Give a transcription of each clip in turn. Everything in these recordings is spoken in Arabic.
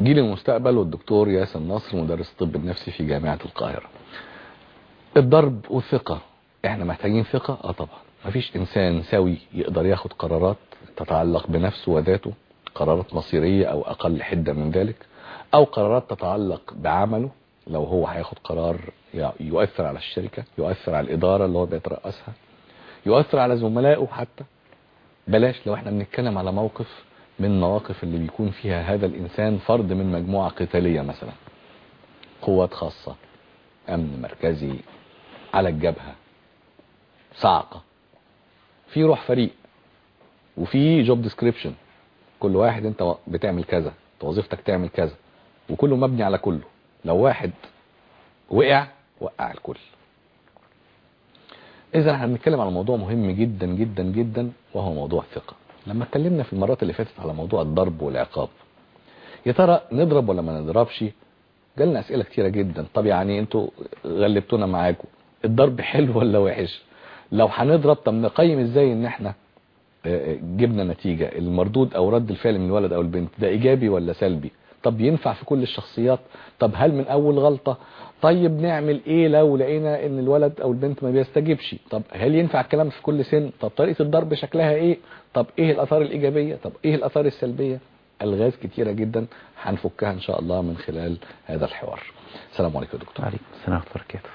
جيل المستقبل والدكتور ياسر نصر مدرس الطب النفسي في جامعة القاهرة. الضرب والثقة إحنا محتاجين ثقة؟ آه طبعا. مفيش إنسان سوي يقدر ياخد قرارات تتعلق بنفسه وذاته قرارات مصيرية أو أقل حدة من ذلك أو قرارات تتعلق بعمله لو هو هياخد قرار يؤثر على الشركة يؤثر على الإدارة اللي هو بيترأسها يؤثر على زملائه حتى. بلاش لو إحنا بنتكلم على موقف من مواقف اللي بيكون فيها هذا الإنسان فرد من مجموعة قتالية مثلا. قوات خاصة أمن مركزي على الجبهة صعقة في روح فريق وفي جوب ديسكريبشن كل واحد أنت بتعمل كذا وظيفتك تعمل كذا وكله مبني على كله. لو واحد وقع وقع الكل. اذا إحنا بنتكلم على موضوع مهم جدا جدا جدا وهو موضوع الثقة. لما اتكلمنا في المرات اللي فاتت على موضوع الضرب والعقاب يا ترى نضرب ولا ما نضربش؟ جالنا أسئلة كتيرة جدا. طب يعني أنتوا غلبتونا معاكم. الضرب حلو ولا وحش؟ لو هنضرب طب نقيم إزاي إن إحنا جبنا نتيجة؟ المردود أو رد الفعل من الولد أو البنت ده إيجابي ولا سلبي؟ طب ينفع في كل الشخصيات؟ طب هل من أول غلطة؟ طيب نعمل إيه لو لقينا إن الولد أو البنت ما بيستجيبش؟ طب هل ينفع الكلام في كل سن؟ طب طريقة الضرب شكلها إيه؟ طب إيه الآثار الإيجابية؟ طب إيه الآثار السلبية؟ ألغاز كتيرة جدا هنفكها إن شاء الله من خلال هذا الحوار. السلام عليكم يا دكتور. عليكم السلام ورحمة الله وبركاته.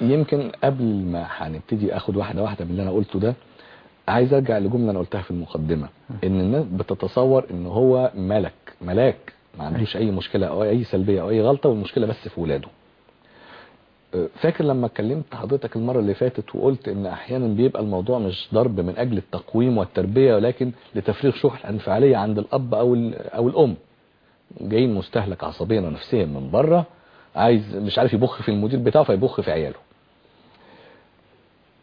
يمكن قبل ما هنبتدي آخد واحدة واحدة من اللي أنا قلته ده عايز أرجع لجملة أنا قلتها في المقدمة إن الناس بتتصور إن هو ملك. ملاك ما عندوش أي مشكلة أو أي سلبية أو أي غلطة والمشكلة بس في ولاده. فاكر لما اتكلمت حضرتك المرة اللي فاتت وقلت إن أحيانا بيبقى الموضوع مش ضرب من أجل التقويم والتربية ولكن لتفريغ شحنة انفعالية عند الأب أو أو الأم. جايين مستهلك عصبيا ونفسيا من بره عايز مش عارف يبخ في المدير بتاعه فيبخ في عياله.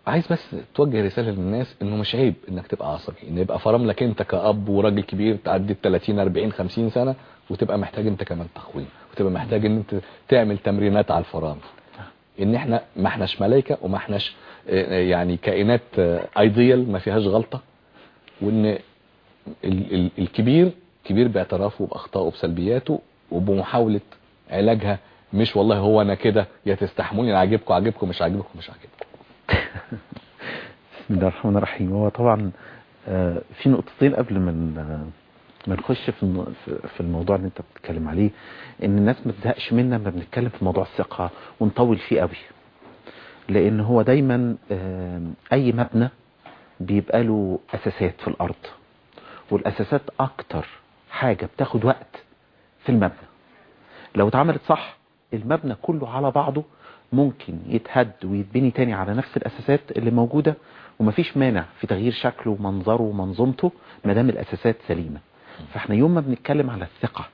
عايز بس توجه رسالة للناس إنه مش عيب إنك تبقى عصبي إن يبقى فرملك أنت كأب وراجل كبير تعدي ال 30 40 50 سنة وتبقى محتاج أنت كمان تقويم وتبقى محتاج إن أنت تعمل تمرينات على الفرامل. إن إحنا ما إحناش ملائكة وما إحناش يعني كائنات ايديال ما فيهاش غلطة وإن الكبير كبير باعترافه بأخطائه بسلبياته وبمحاولة علاجها مش والله هو أنا كده يا تستحملوني عاجبكم عاجبكم مش عاجبكم مش عاجبكم. بسم الله الرحمن الرحيم. هو طبعا في نقطتين قبل من ما نخش في في الموضوع اللي انت بتتكلم عليه إن الناس ما تزهقش منا لما بنتكلم في موضوع الثقة ونطول فيه قوي. لأن هو دايما أي مبنى بيبقى له أساسات في الأرض. والأساسات أكتر حاجة بتاخد وقت في المبنى. لو اتعملت صح المبنى كله على بعضه ممكن يتهد ويتبني تاني على نفس الأساسات اللي موجودة ومفيش مانع في تغيير شكله ومنظره ومنظومته ما دام الأساسات سليمة. فإحنا يوم ما بنتكلم على الثقة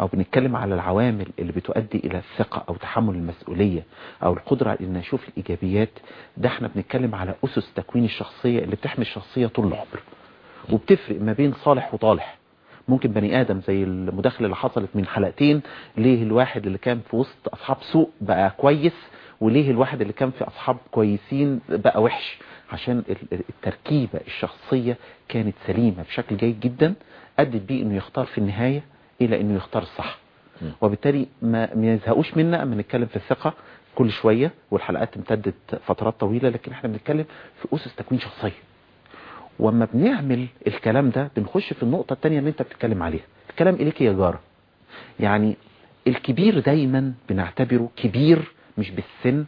أو بنتكلم على العوامل اللي بتؤدي إلى الثقة أو تحمل المسؤولية أو القدرة على إن نشوف الإيجابيات ده إحنا بنتكلم على أسس تكوين الشخصية اللي بتحمي الشخصية طول العمر. وبتفرق ما بين صالح وطالح. ممكن بني آدم زي المداخلة اللي حصلت من حلقتين ليه الواحد اللي كان في وسط أصحاب سوء بقى كويس وليه الواحد اللي كان في أصحاب كويسين بقى وحش؟ عشان التركيبة الشخصية كانت سليمة بشكل جيد جدا أدت بيه إنه يختار في النهاية إلى إنه يختار الصح. وبالتالي ما يزهقوش منا أما نتكلم في الثقة كل شوية والحلقات امتدت فترات طويلة لكن إحنا بنتكلم في أسس تكوين شخصية. واما بنعمل الكلام ده بنخش في النقطة التانية اللي انت بتتكلم عليها. الكلام إليك يا جارة. يعني الكبير دايما بنعتبره كبير مش بالسن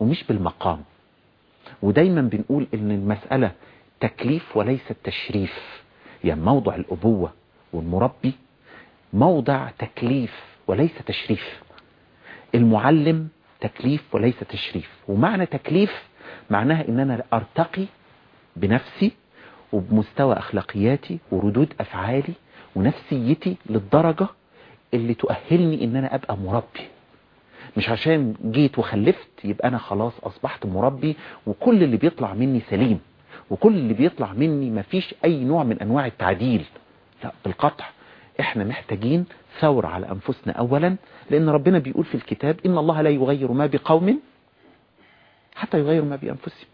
ومش بالمقام. ودايما بنقول إن المسألة تكليف وليس تشريف يعني موضع الأبوة والمربي موضع تكليف وليس تشريف. المعلم تكليف وليس تشريف. ومعنى تكليف معناها إن أنا أرتقي بنفسي وبمستوى أخلاقياتي وردود أفعالي ونفسيتي للدرجة اللي تؤهلني إن أنا أبقى مربي. مش عشان جيت وخلفت يبقى أنا خلاص أصبحت مربي وكل اللي بيطلع مني سليم وكل اللي بيطلع مني مفيش أي نوع من أنواع التعديل. لا بالقطع. إحنا محتاجين ثورة على أنفسنا اولا لأن ربنا بيقول في الكتاب إن الله لا يغير ما بقوم حتى يغير ما بأنفسهم.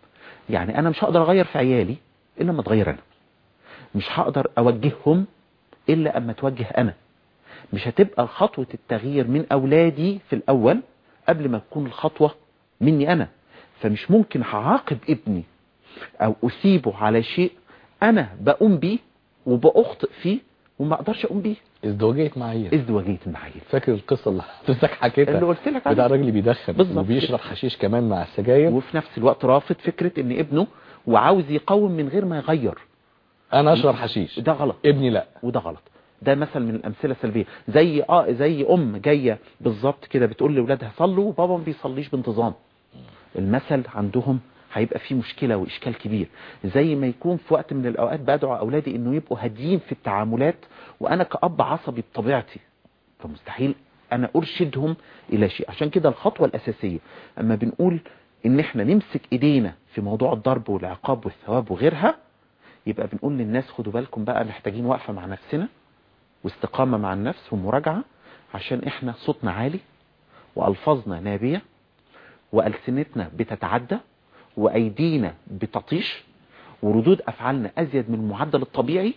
يعني أنا مش هقدر أغير في عيالي. إلا ما أتغير أنا. مش هقدر أوجههم إلا أما اتوجه أنا. مش هتبقى خطوة التغيير من أولادي في الأول قبل ما تكون الخطوة مني أنا. فمش ممكن هعاقب ابني أو أسيبه على شيء أنا بقوم بيه وبأخطئ فيه وما أقدرش أقوم بيه. ازدواجية معايير. ازدواجية المعايير فاكر القصة اللي حضرتك حكيتها؟ اللي قلت لك بتاع. الراجل اللي بيدخن. وبيشرب حشيش كمان مع السجاير. وفي نفس الوقت رافض فكرة إن ابنه وعاوز يقاوم من غير ما يغير. أنا أشرب حشيش. ده غلط. ابني لا. وده غلط. ده مثل من الأمثلة السلبية. زي آه زي أم جاية بالظبط كده بتقول لأولادها صلوا وبابا ما بيصليش بانتظام. المثل عندهم هيبقى فيه مشكلة وإشكال كبير. زي ما يكون في وقت من الأوقات بدعو أولادي إنه يبقوا هاديين في التعاملات وأنا كأب عصبي بطبيعتي. فمستحيل أنا أرشدهم إلى شيء. عشان كده الخطوة الأساسية. أما بنقول إن إحنا نمسك إيدينا في موضوع الضرب والعقاب والثواب وغيرها يبقى بنقول للناس خدوا بالكم بقى محتاجين وقفة مع نفسنا واستقامة مع النفس ومراجعة عشان إحنا صوتنا عالي وألفاظنا نابية وألسنتنا بتتعدى وأيدينا بتطيش وردود أفعالنا أزيد من المعدل الطبيعي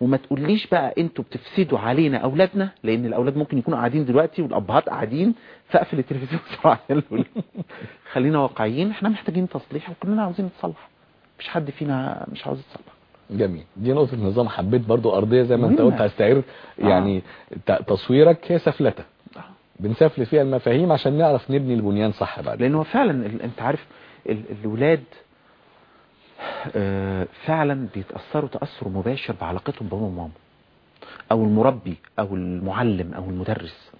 وما تقوليش بقى أنتوا بتفسدوا علينا أولادنا لأن الأولاد ممكن يكونوا قاعدين دلوقتي والأبهات قاعدين فاقفل التلفزيون بسرعة خلينا واقعيين إحنا محتاجين تصليح وكلنا عاوزين نتصلح. مش حد فينا مش عاوز يتصلح. جميل. دي نقطة نظام حبيت برضو أرضية زي ما مهمة. قلت هستعير يعني ت- تصويرك هي سفلتة. بنسفل فيها المفاهيم عشان نعرف نبني البنيان صح بعد. لأن هو فعلا أنت عارف ال- الولاد آه، فعلا بيتأثروا تأثر مباشر بعلاقتهم بابا وماما أو المربي أو المعلم أو المدرس.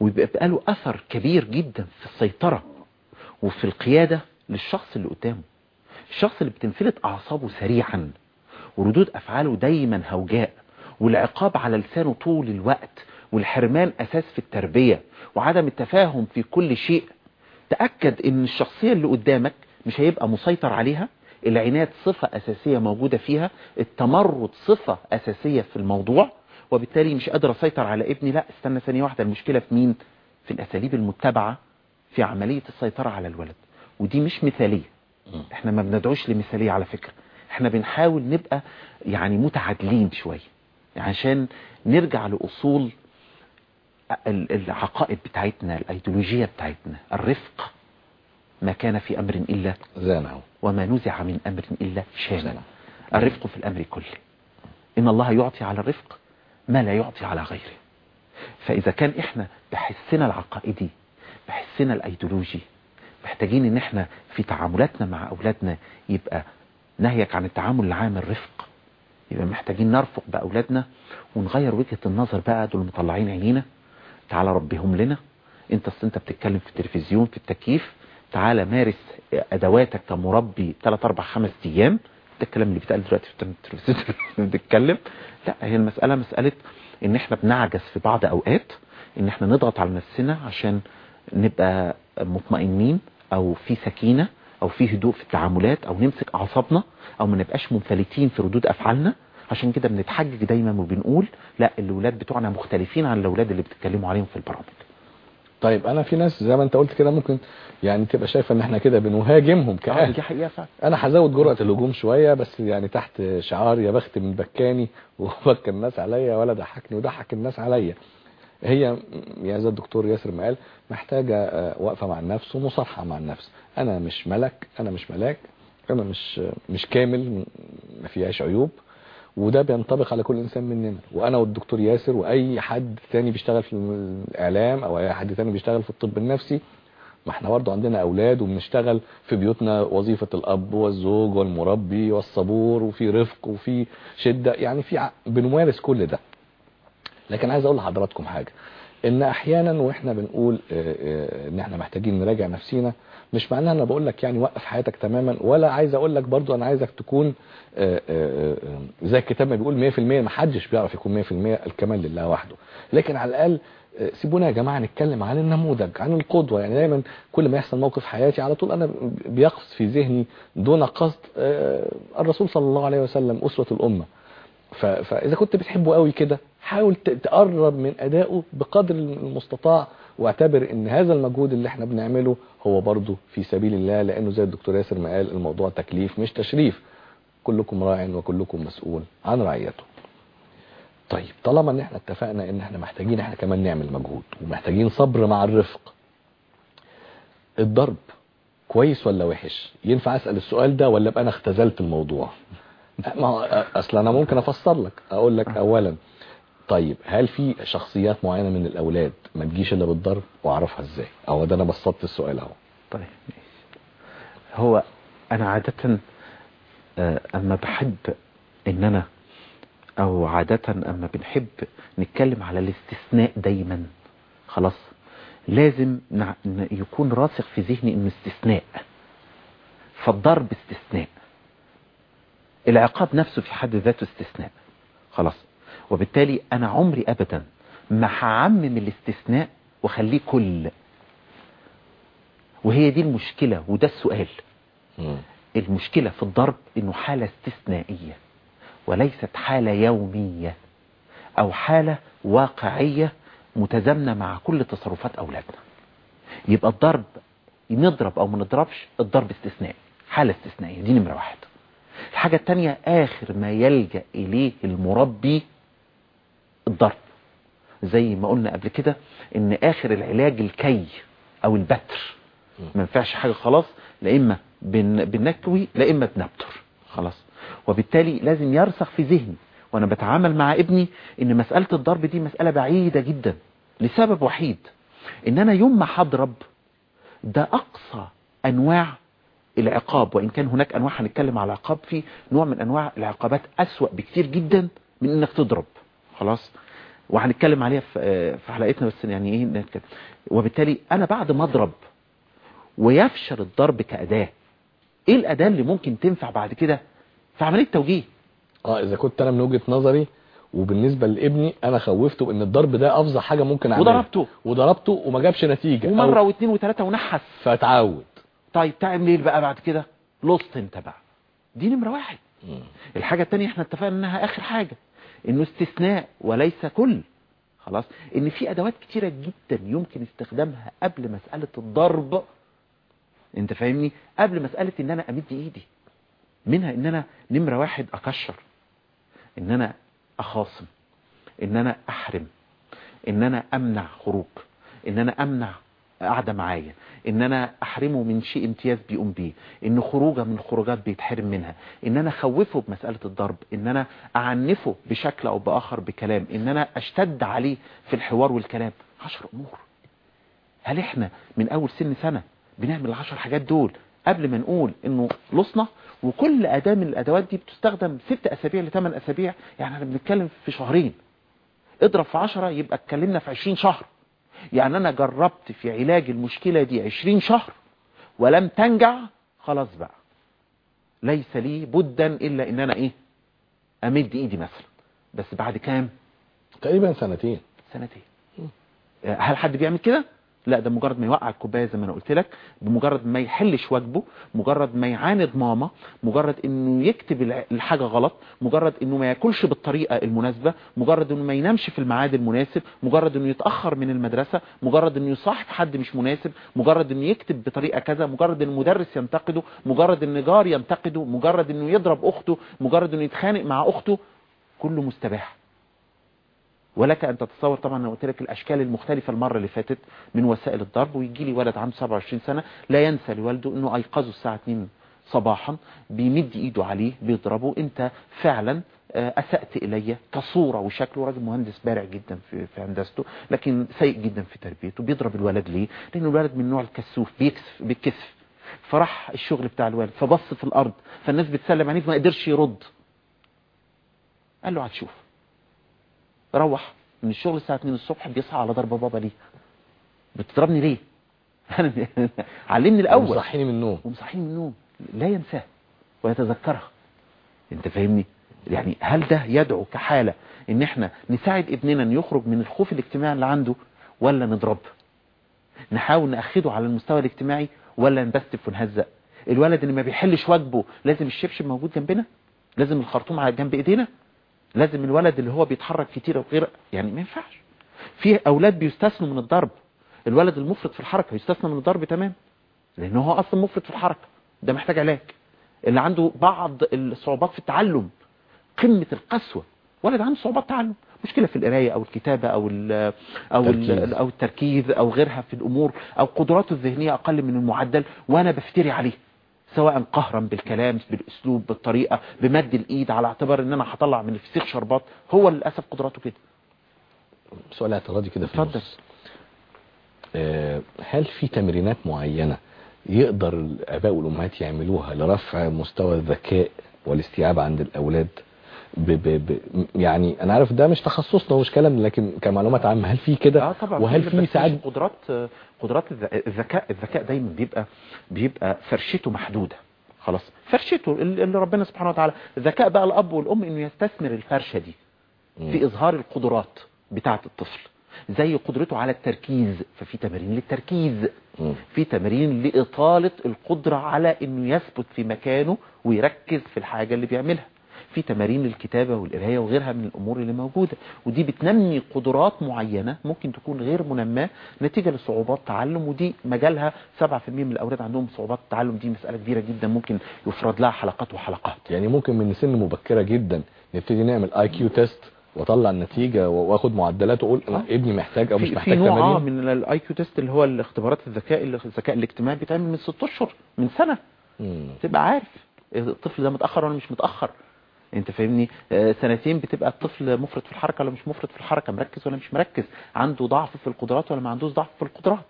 ويبقى له أثر كبير جدا في السيطرة وفي القيادة للشخص اللي قدامه. الشخص اللي بتنفلت أعصابه سريعا وردود أفعاله دايما هوجاء والعقاب على لسانه طول الوقت والحرمان أساس في التربية وعدم التفاهم في كل شيء تأكد إن الشخصية اللي قدامك مش هيبقى مسيطر عليها؟ العناد صفة أساسية موجودة فيها التمرد صفة أساسية في الموضوع وبالتالي مش قادر أسيطر على ابني لا استنى ثانية واحدة المشكلة في مين؟ في الأساليب المتبعة في عملية السيطرة على الولد. ودي مش مثالية. مم. إحنا ما بندعوش لمثالية على فكرة. إحنا بنحاول نبقى يعني متعادلين شوية. عشان نرجع لأصول ال- العقائد بتاعتنا الأيديولوجية بتاعتنا الرفق. ما كان في أمر إلا زانه. وما نزع من أمر إلا شانه. الرفق في الأمر كله. إن الله يعطي على الرفق ما لا يعطي على غيره. فإذا كان إحنا بحسنا العقائدي بحسنا الأيديولوجي محتاجين إن إحنا في تعاملاتنا مع أولادنا يبقى نهيك عن التعامل العام الرفق. يبقى محتاجين نرفق بأولادنا ونغير وجهة النظر بقى دول مطلعين عينينا. تعالى ربيهم لنا. انت أصل أنت بتتكلم في التلفزيون في التكييف. تعالى مارس أدواتك كمربي 3 4 5 أيام. ده الكلام اللي بيتقال دلوقتي في التلفزيون بنتكلم لا هي المسألة مسألة إن إحنا بنعجز في بعض أوقات إن إحنا نضغط على نفسنا عشان نبقى مطمئنين أو في سكينة أو في هدوء في التعاملات أو نمسك أعصابنا أو ما نبقاش منفلتين في ردود أفعالنا. عشان كده بنتحجج دايما وبنقول لا الأولاد بتوعنا مختلفين عن الأولاد اللي بتتكلموا عليهم في البرامج. طيب أنا في ناس زي ما أنت قلت كده ممكن يعني تبقى شايفة إن إحنا كده بنهاجمهم آه، كأهل. دي حقيقة فعلا. أنا هزود جرأة الهجوم شوية بس يعني تحت شعار يا بخت من بكاني وبكى الناس عليا ولا ضحكني وضحك الناس عليا. هي يعني زي الدكتور ياسر ما قال محتاجة آه، وقفة مع النفس ومصارحة مع النفس. أنا مش ملك أنا مش ملاك أنا مش مش كامل ما فيهاش عيوب. وده بينطبق على كل إنسان مننا. وأنا والدكتور ياسر وأي حد تاني بيشتغل في الإعلام أو أي حد تاني بيشتغل في الطب النفسي ما إحنا برضه عندنا أولاد وبنشتغل في بيوتنا وظيفة الأب والزوج والمربي والصبور وفي رفق وفي شدة. يعني في بنمارس كل ده. لكن عايز أقول لحضراتكم حاجة. إن أحيانا وإحنا بنقول إن إحنا محتاجين نراجع نفسينا مش معناها أنا بقول لك يعني وقف حياتك تماما ولا عايز أقول لك برضو أنا عايزك تكون آه، آه، آه، زي الكتاب ما بيقول 100% ما حدش بيعرف يكون 100% الكمال لله وحده. لكن على الأقل سيبونا يا جماعة نتكلم عن النموذج عن القدوة. يعني دايما كل ما يحصل موقف حياتي على طول أنا بيقص في ذهني دون قصد الرسول صلى الله عليه وسلم أسوة الأمة. فاذا كنت بتحبه قوي كده حاول تقرب من أدائه بقدر المستطاع واعتبر إن هذا المجهود اللي إحنا بنعمله هو برضه في سبيل الله لأنه زي الدكتور ياسر ما قال الموضوع تكليف مش تشريف. كلكم راع وكلكم مسؤول عن رعيته. طيب طالما إن إحنا اتفقنا إن إحنا محتاجين إحنا كمان نعمل مجهود ومحتاجين صبر مع الرفق الضرب كويس ولا وحش؟ ينفع أسأل السؤال ده ولا أبقى أنا اختزلت الموضوع؟ ما هو أصل أنا ممكن أفسر لك أقول لك اولا طيب هل في شخصيات معينة من الأولاد ما تجيش إلا بالضرب وأعرفها إزاي؟ أو ده أنا بسطت السؤال أهو. طيب. هو أنا عادة آه، أما بحب إن أنا أو عادة أما بنحب نتكلم على الاستثناء دايما خلاص لازم يكون راسخ في ذهني إنه استثناء فالضرب استثناء. العقاب نفسه في حد ذاته استثناء. خلاص. وبالتالي أنا عمري ابدا ما هعمم الاستثناء وأخليه كل. وهي دي المشكلة وده السؤال. مم. المشكلة في الضرب إنه حالة استثنائية وليست حالة يومية أو حالة واقعية متزامنة مع كل تصرفات أولادنا. يبقى الضرب نضرب أو ما نضربش الضرب استثنائي حالة استثنائية. دي نمرة واحد. الحاجة التانية آخر ما يلجأ إليه المربي الضرب. زي ما قلنا قبل كده إن آخر العلاج الكي أو البتر. ما ينفعش حاجة خلاص لا بن- بنكوي لا إما بنبتر. خلاص. وبالتالي لازم يرسخ في ذهني. وأنا بتعامل مع ابني إن مسألة الضرب دي مسألة بعيدة جدا. لسبب وحيد. إن أنا يوم ما هضرب ده أقصى أنواع العقاب وإن كان هناك أنواع هنتكلم على العقاب في نوع من أنواع العقابات أسوأ بكتير جدا من إنك تضرب. خلاص؟ وهنتكلم عليها في آه، حلقتنا بس يعني إيه نتكلم. وبالتالي أنا بعد ما أضرب ويفشل الضرب كأداة إيه الأداة اللي ممكن تنفع بعد كده؟ في عملية توجيه. آه إذا كنت أنا من وجهة نظري وبالنسبة لابني أنا خوفته بان الضرب ده أفظع حاجة ممكن أعملها. وضربته. وضربته وما جابش نتيجة. ومرة واثنين وثلاثة ونحس. فتعود طيب تعمل إيه بقى بعد كده؟ لصت انت بقى. دي نمرة واحد. الحاجة التانية إحنا اتفقنا انها آخر حاجة انه استثناء وليس كل. خلاص؟ ان في أدوات كتيرة جدا يمكن استخدامها قبل مسألة الضرب. انت فاهمني؟ قبل مسألة إن أنا أمد إيدي. منها إن أنا نمرة واحد أكشر. إن أنا أخاصم. إن أنا أحرم. إن أنا أمنع خروج. إن أنا أمنع قاعدة معايا إن أنا أحرمه من شيء امتياز بيقوم بيه إن خروجة من خروجات بيتحرم منها إن أنا أخوفه بمسألة الضرب إن أنا أعنفه بشكل أو بآخر بكلام إن أنا أشتد عليه في الحوار والكلام. عشر أمور. هل إحنا من أول سن سنة بنعمل العشر حاجات دول قبل ما نقول إنه لصنا؟ وكل أداة من الأدوات دي بتستخدم ست أسابيع لثمان أسابيع يعني إحنا بنتكلم في شهرين. اضرب في عشرة يبقى اتكلمنا في عشرين شهر. يعني أنا جربت في علاج المشكلة دي عشرين شهر ولم تنجع خلاص بقى. ليس لي بدا إلا إن أنا إيه؟ أمد إيدي مثلا. بس بعد كام؟ تقريبا سنتين. سنتين. هل حد بيعمل كده؟ لا ده مجرد ما يوقع الكوبايه زي ما أنا قلت لك بمجرد ما يحلش واجبه مجرد ما يعاند ماما مجرد انه يكتب الحاجة غلط مجرد انه ما ياكلش بالطريقة المناسبه مجرد انه ما ينامش في الميعاد المناسب مجرد انه يتاخر من المدرسة مجرد انه يصاحب حد مش مناسب مجرد انه يكتب بطريقه كذا مجرد ان المدرس ينتقده مجرد ان جار ينتقده مجرد انه يضرب اخته مجرد انه يتخانق مع اخته كله مستباح ولك أن تتصور طبعا أنا قلت لك الأشكال المختلفة المرة اللي فاتت من وسائل الضرب ويجي لي ولد عنده 27 سنة لا ينسى لوالده إنه أيقظه الساعة 2 صباحا بيمد إيده عليه بيضربه. أنت فعلا آه، أسأت إلي كصورة وشكله راجل مهندس بارع جدا في هندسته لكن سيء جدا في تربيته. بيضرب الولد ليه؟ لأن الولد من نوع الكسوف بيكسف بيتكسف. فراح الشغل بتاع الولد فبص في الأرض فالناس بتسلم عليه فما قدرش يرد. قال له هتشوف روح من الشغل الساعة 2 الصبح بيصحى على ضرب بابا ليه؟ بتضربني ليه؟ علمني الأول. صحيني من النوم. ومصحيني من النوم. لا ينساها ويتذكرها انت فاهمني؟ يعني هل ده يدعو كحالة إن إحنا نساعد ابننا إن يخرج من الخوف الاجتماعي اللي عنده ولا نضرب؟ نحاول نأخده على المستوى الاجتماعي ولا نبستف ونهزق الولد اللي ما بيحلش واجبه لازم الشبشب موجود جنبنا؟ لازم الخرطوم على جنب إيدينا؟ لازم الولد اللي هو بيتحرك كتير وغير يعني ما ينفعش. في أولاد بيستثنوا من الضرب. الولد المفرط في الحركة يستثنى من الضرب تمام. لأن هو أصلا مفرط في الحركة. ده محتاج علاج. اللي عنده بعض الصعوبات في التعلم. قمة القسوة. ولد عنده صعوبات تعلم مشكلة في القراية أو الكتابة أو ال أو تركيز. ال أو التركيز أو غيرها في الأمور أو قدراته الذهنية أقل من المعدل. وأنا بفتري عليه. سواء قهرا بالكلام بالأسلوب بالطريقة بمد الإيد على اعتبار إن أنا هطلع من الفسيخ شربات هو للأسف قدراته كده سؤال اعتراضي كده في اتفضل. النص. آه، هل في تمرينات معينة يقدر الآباء والأمهات يعملوها لرفع مستوى الذكاء والاستيعاب عند الأولاد ب ب ب يعني أنا عارف ده مش تخصصنا ومش كلام لكن كمعلومات عامة هل في كده آه طبعا وهل في ساعات قدرات قدرات الذ- الذكاء الذكاء دايما بيبقى بيبقى فرشته محدودة. خلاص. فرشته اللي ربنا سبحانه وتعالى ذكاء بقى الأب والأم إنه يستثمر الفرشة دي في إظهار القدرات بتاعة الطفل. زي قدرته على التركيز ففي تمارين للتركيز. في تمارين لإطالة القدرة على إنه يثبت في مكانه ويركز في الحاجة اللي بيعملها. في تمارين للكتابة والقراية وغيرها من الأمور اللي موجودة. ودي بتنمي قدرات معينة ممكن تكون غير منماة نتيجة لصعوبات تعلم ودي مجالها 7% من الأولاد عندهم صعوبات تعلم. دي مسألة كبيرة جدا ممكن يفرض لها حلقات وحلقات. يعني ممكن من سن مبكرة جدا نبتدي نعمل IQ test واطلع النتيجة واخد معدلات وأقول أنا آه. ابني محتاج أو مش في, في محتاج نوع آه تمارين من ال IQ test اللي هو الاختبارات الذكاء الذكاء الاجتماعي بيتعمل من 6 أشهر من سنة. مم. تبقى عارف. الطفل ده متأخر ولا مش متأخر؟ انت فاهمني؟ آه، سنتين بتبقى الطفل مفرط في الحركة ولا مش مفرط في الحركة مركز ولا مش مركز. عنده ضعف في القدرات ولا ما عندوش ضعف في القدرات.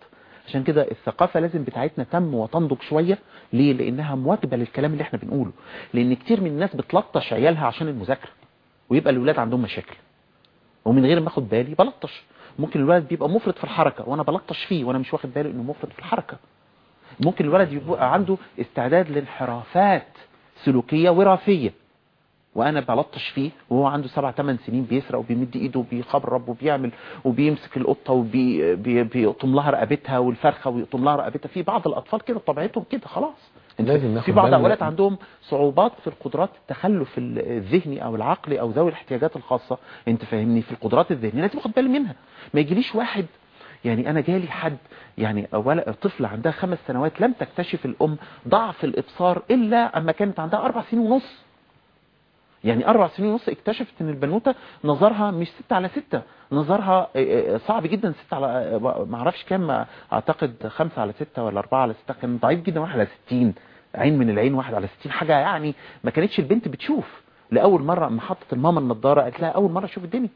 عشان كده الثقافة لازم بتاعتنا تم وتنضج شوية. ليه؟ لأنها مواكبة للكلام اللي إحنا بنقوله. لأن كتير من الناس بتلطش عيالها عشان المذاكرة. ويبقى الولاد عندهم مشاكل. ومن غير ما أخد بالي بلطش. ممكن الولد بيبقى مفرط في الحركة وأنا بلطش فيه وأنا مش واخد بالي إنه مفرط في الحركة. ممكن الولد يبقى عنده استعداد لانحرافات سلوكية وراثية. وأنا بلطش فيه وهو عنده سبع ثمان سنين بيسرق وبيمد إيده وبيخرب وبيعمل وبيمسك القطة وبيقطم لها رقبتها والفرخة ويقطم لها رقبتها. في بعض الأطفال كده طبيعتهم كده خلاص. لازم في بعض. الاولاد عندهم صعوبات في القدرات التخلف الذهني أو العقلي أو ذوي الاحتياجات الخاصة. أنت فاهمني في القدرات الذهنية لازم أخد بالي منها. ما يجيليش واحد يعني أنا جالي حد يعني ولا طفل عندها خمس سنوات لم تكتشف الأم ضعف الإبصار إلا أما كانت عندها أربع سنين ونص. يعني أربع سنين ونص اكتشفت إن البنوتة نظرها مش ستة على ستة نظرها آه، آه، صعب جدا ستة على آه، ما أعرفش كام أعتقد خمسة على ستة ولا أربعة على ستة كان ضعيف جدا واحد على ستين عين من العين واحد على ستين حاجة يعني ما كانتش البنت بتشوف. لأول مرة اما حطت الماما النضارة قالت لها أول مرة أشوف الدنيا.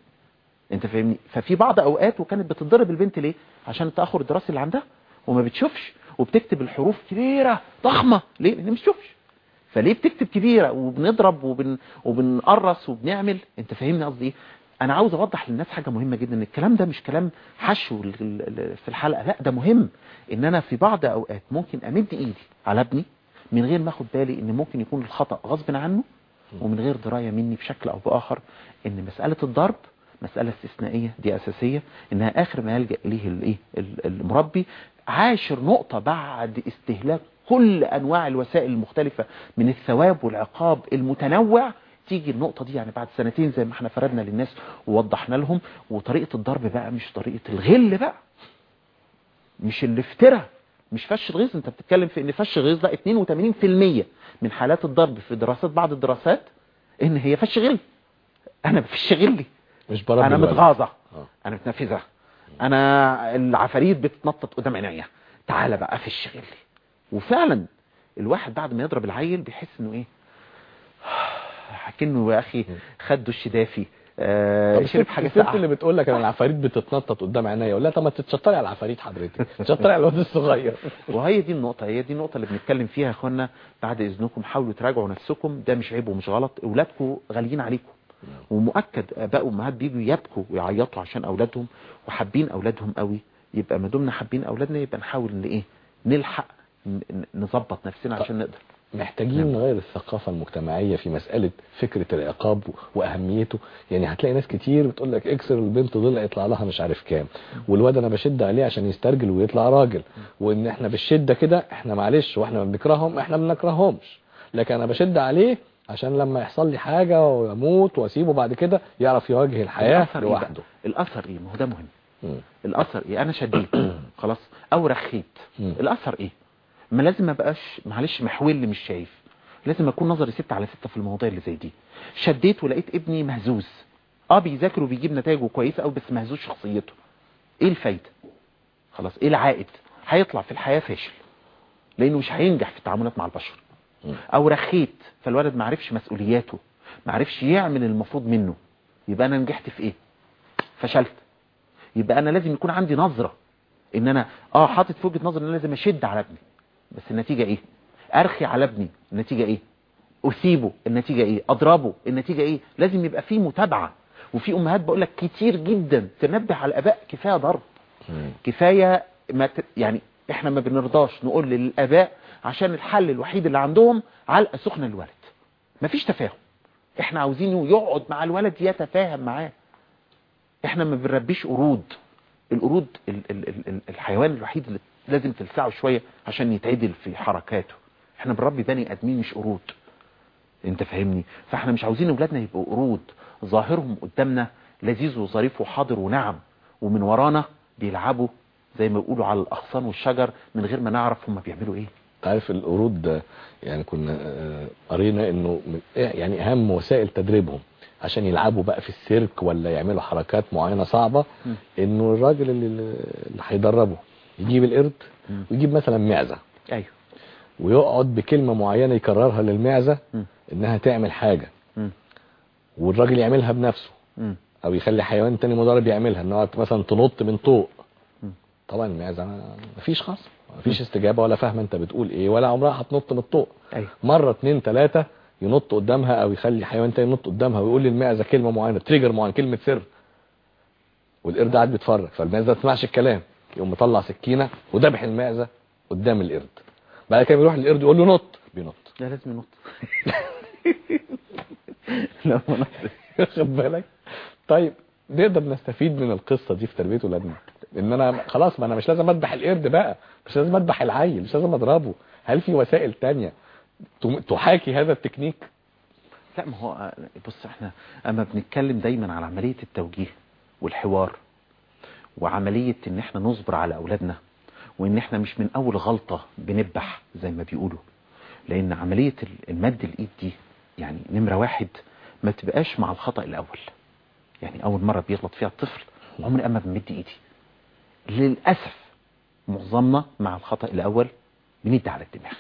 أنت فاهمني؟ ففي بعض أوقات وكانت بتتضرب البنت ليه؟ عشان التاخر الدراسي اللي عندها وما بتشوفش وبتكتب الحروف كبيره ضخمة ليه؟ لأن ما بتشوفش. فليه بتكتب كبيرة وبنضرب وبن وبنقرص وبنعمل؟ أنت فاهمني قصدي إيه؟ أنا عاوز أوضح للناس حاجة مهمة جدا. ان الكلام ده مش كلام حشو في الحلقة لا ده مهم. إن أنا في بعض أوقات ممكن أمد إيدي على ابني من غير ما أخد بالي إن ممكن يكون الخطأ غصب عنه ومن غير دراية مني بشكل أو بآخر. إن مسألة الضرب مسألة استثنائية دي أساسية. إنها آخر ما يلجأ إليه ال- المربي. عاشر نقطة بعد استهلاك كل أنواع الوسائل المختلفة من الثواب والعقاب المتنوع. تيجي النقطة دي يعني بعد سنتين زي ما إحنا فردنا للناس ووضحنا لهم. وطريقة الضرب بقى مش طريقة الغل بقى. مش الافتراء. مش فش الغيظ. انت بتتكلم في إن فش الغيظ ده 82% من حالات الضرب في دراسات بعض الدراسات إن هي فش غل. أنا مفيش غلي. مش أنا. متغاظة. آه. أنا متنفذة. أنا العفاريت بتتنطط قدام عينيا. تعالى بقى في الشغل وفعلا الواحد بعد ما يضرب العيل بيحس إنه إيه؟ كأنه يا أخي خد دش دافي. آه شرب حاجة ساقعة. اللي بتقول لك أنا العفاريت بتتنطط قدام عينيا لها طب ما تتشطري على العفاريت حضرتك تشطري على الواد الصغير. وهي دي النقطة هي دي النقطة اللي بنتكلم فيها يا إخوانا بعد إذنكم. حاولوا تراجعوا نفسكم ده مش عيب ومش غلط أولادكم غاليين عليكم. ومؤكد اباء وامهات بيجوا يبكوا ويعيطوا عشان أولادهم وحابين أولادهم قوي. يبقى ما دمنا حابين أولادنا يبقى نحاول إن إيه؟ نلحق نظبط نفسنا عشان نقدر. محتاجين نغير الثقافة المجتمعية في مسألة فكرة العقاب وأهميته. يعني هتلاقي ناس كتير بتقول لك اكسر البنت ضلع يطلع لها مش عارف كام. والواد أنا بشد عليه عشان يسترجل ويطلع راجل. وإن إحنا بالشدة كده إحنا معلش وإحنا ما بنكرههم إحنا ما بنكرههمش. لكن أنا بشد عليه عشان لما يحصل لي حاجة ويموت وأسيبه بعد كده يعرف يواجه الحياة إيه؟ لوحده. الأثر إيه؟ ما هو ده مهم. الأثر إيه؟ أنا شديت. خلاص. أو رخيت. الأثر إيه؟ ما لازم ما بقاش معلش محول اللي مش شايف. لازم أكون نظري ستة على ستة في المواضيع اللي زي دي. شديت ولقيت ابني مهزوز. آه بيذاكر وبيجيب نتائجه كويسة قوي بس مهزوز شخصيته. إيه الفايدة؟ خلاص إيه العائد؟ هيطلع في الحياة فاشل. لأنه مش هينجح في التعاملات مع البشر. أو رخيت فالولد ما عرفش مسؤولياته ما عرفش يعمل المفروض منه. يبقى أنا نجحت في إيه؟ فشلت. يبقى أنا لازم يكون عندي نظرة إن أنا آه حاطط في وجهة نظر إن أنا لازم أشد على ابني. بس النتيجة إيه؟ أرخي على ابني النتيجة إيه؟ أسيبه النتيجة إيه؟ أضربه النتيجة إيه؟ لازم يبقى في متابعة. وفي أمهات بقول لك كتير جدا تنبه على الاباء كفاية ضرب. مم. كفاية ما ت... يعني إحنا ما بنرضاش نقول للأباء عشان الحل الوحيد اللي عندهم علقة سخنة للولد مفيش تفاهم. إحنا عاوزينه يقعد مع الولد يتفاهم معاه. إحنا ما بنربيش قرود. القرود ال... ال... ال... ال- الحيوان الوحيد اللي لازم تلسعه شوية عشان يتعدل في حركاته. إحنا بنربي بني آدمين مش قرود. انت فاهمني؟ فاحنا مش عاوزين اولادنا يبقوا قرود. ظاهرهم قدامنا لذيذ وظريف وحاضر ونعم. ومن ورانا بيلعبوا زي ما بيقولوا على الأغصان والشجر من غير ما نعرف هم بيعملوا إيه. عارف القرود ده يعني كنا آه، قرينا انه يعني اهم وسائل تدريبهم عشان يلعبوا بقى في السيرك ولا يعملوا حركات معينة صعبة. انه الراجل اللي هيدربه. يجيب القرد. ويجيب مثلا معزة. أيوه. ويقعد بكلمة معينة يكررها للمعزة م. إنها تعمل حاجة. م. والراجل يعملها بنفسه. أو يخلي حيوان تاني مضارب يعملها. إن مثلا تنط من طوق. طبعا المعزة ما- مفيش خالص مفيش استجابة ولا فاهمة أنت بتقول إيه. ولا عمرها هتنط من الطوق. أيوه. مرة اتنين تلاتة ينط قدامها أو يخلي حيوان تاني ينط قدامها ويقول للمعزة كلمة معينة تريجر معين كلمة سر والقرد قاعد بيتفرج. فالمعزة ما تسمعش الكلام. يقوم مطلع سكينة وذبح المعزة قدام القرد. بعد كده بيروح للقرد يقول له نط. بينط. ده لازم ينط لا واخد بالك؟ طيب نقدر نستفيد من القصة دي في تربية ولادنا؟ إن أنا خلاص ما أنا مش لازم أذبح القرد بقى. مش لازم أذبح العيل. مش لازم أضربه. هل في وسائل تانية تحاكي هذا التكنيك؟ لا ما هو بص إحنا أما بنتكلم دايما على عملية التوجيه والحوار وعملية إن إحنا نصبر على أولادنا وإن إحنا مش من أول غلطة بنذبح زي ما بيقولوا. لأن عملية ال- المد الإيد دي يعني نمرة واحد ما تبقاش مع الخطأ الأول. يعني أول مرة بيغلط فيها الطفل عمري أما بمد إيدي. للأسف معظمنا مع الخطأ الأول بندي على الدماغ.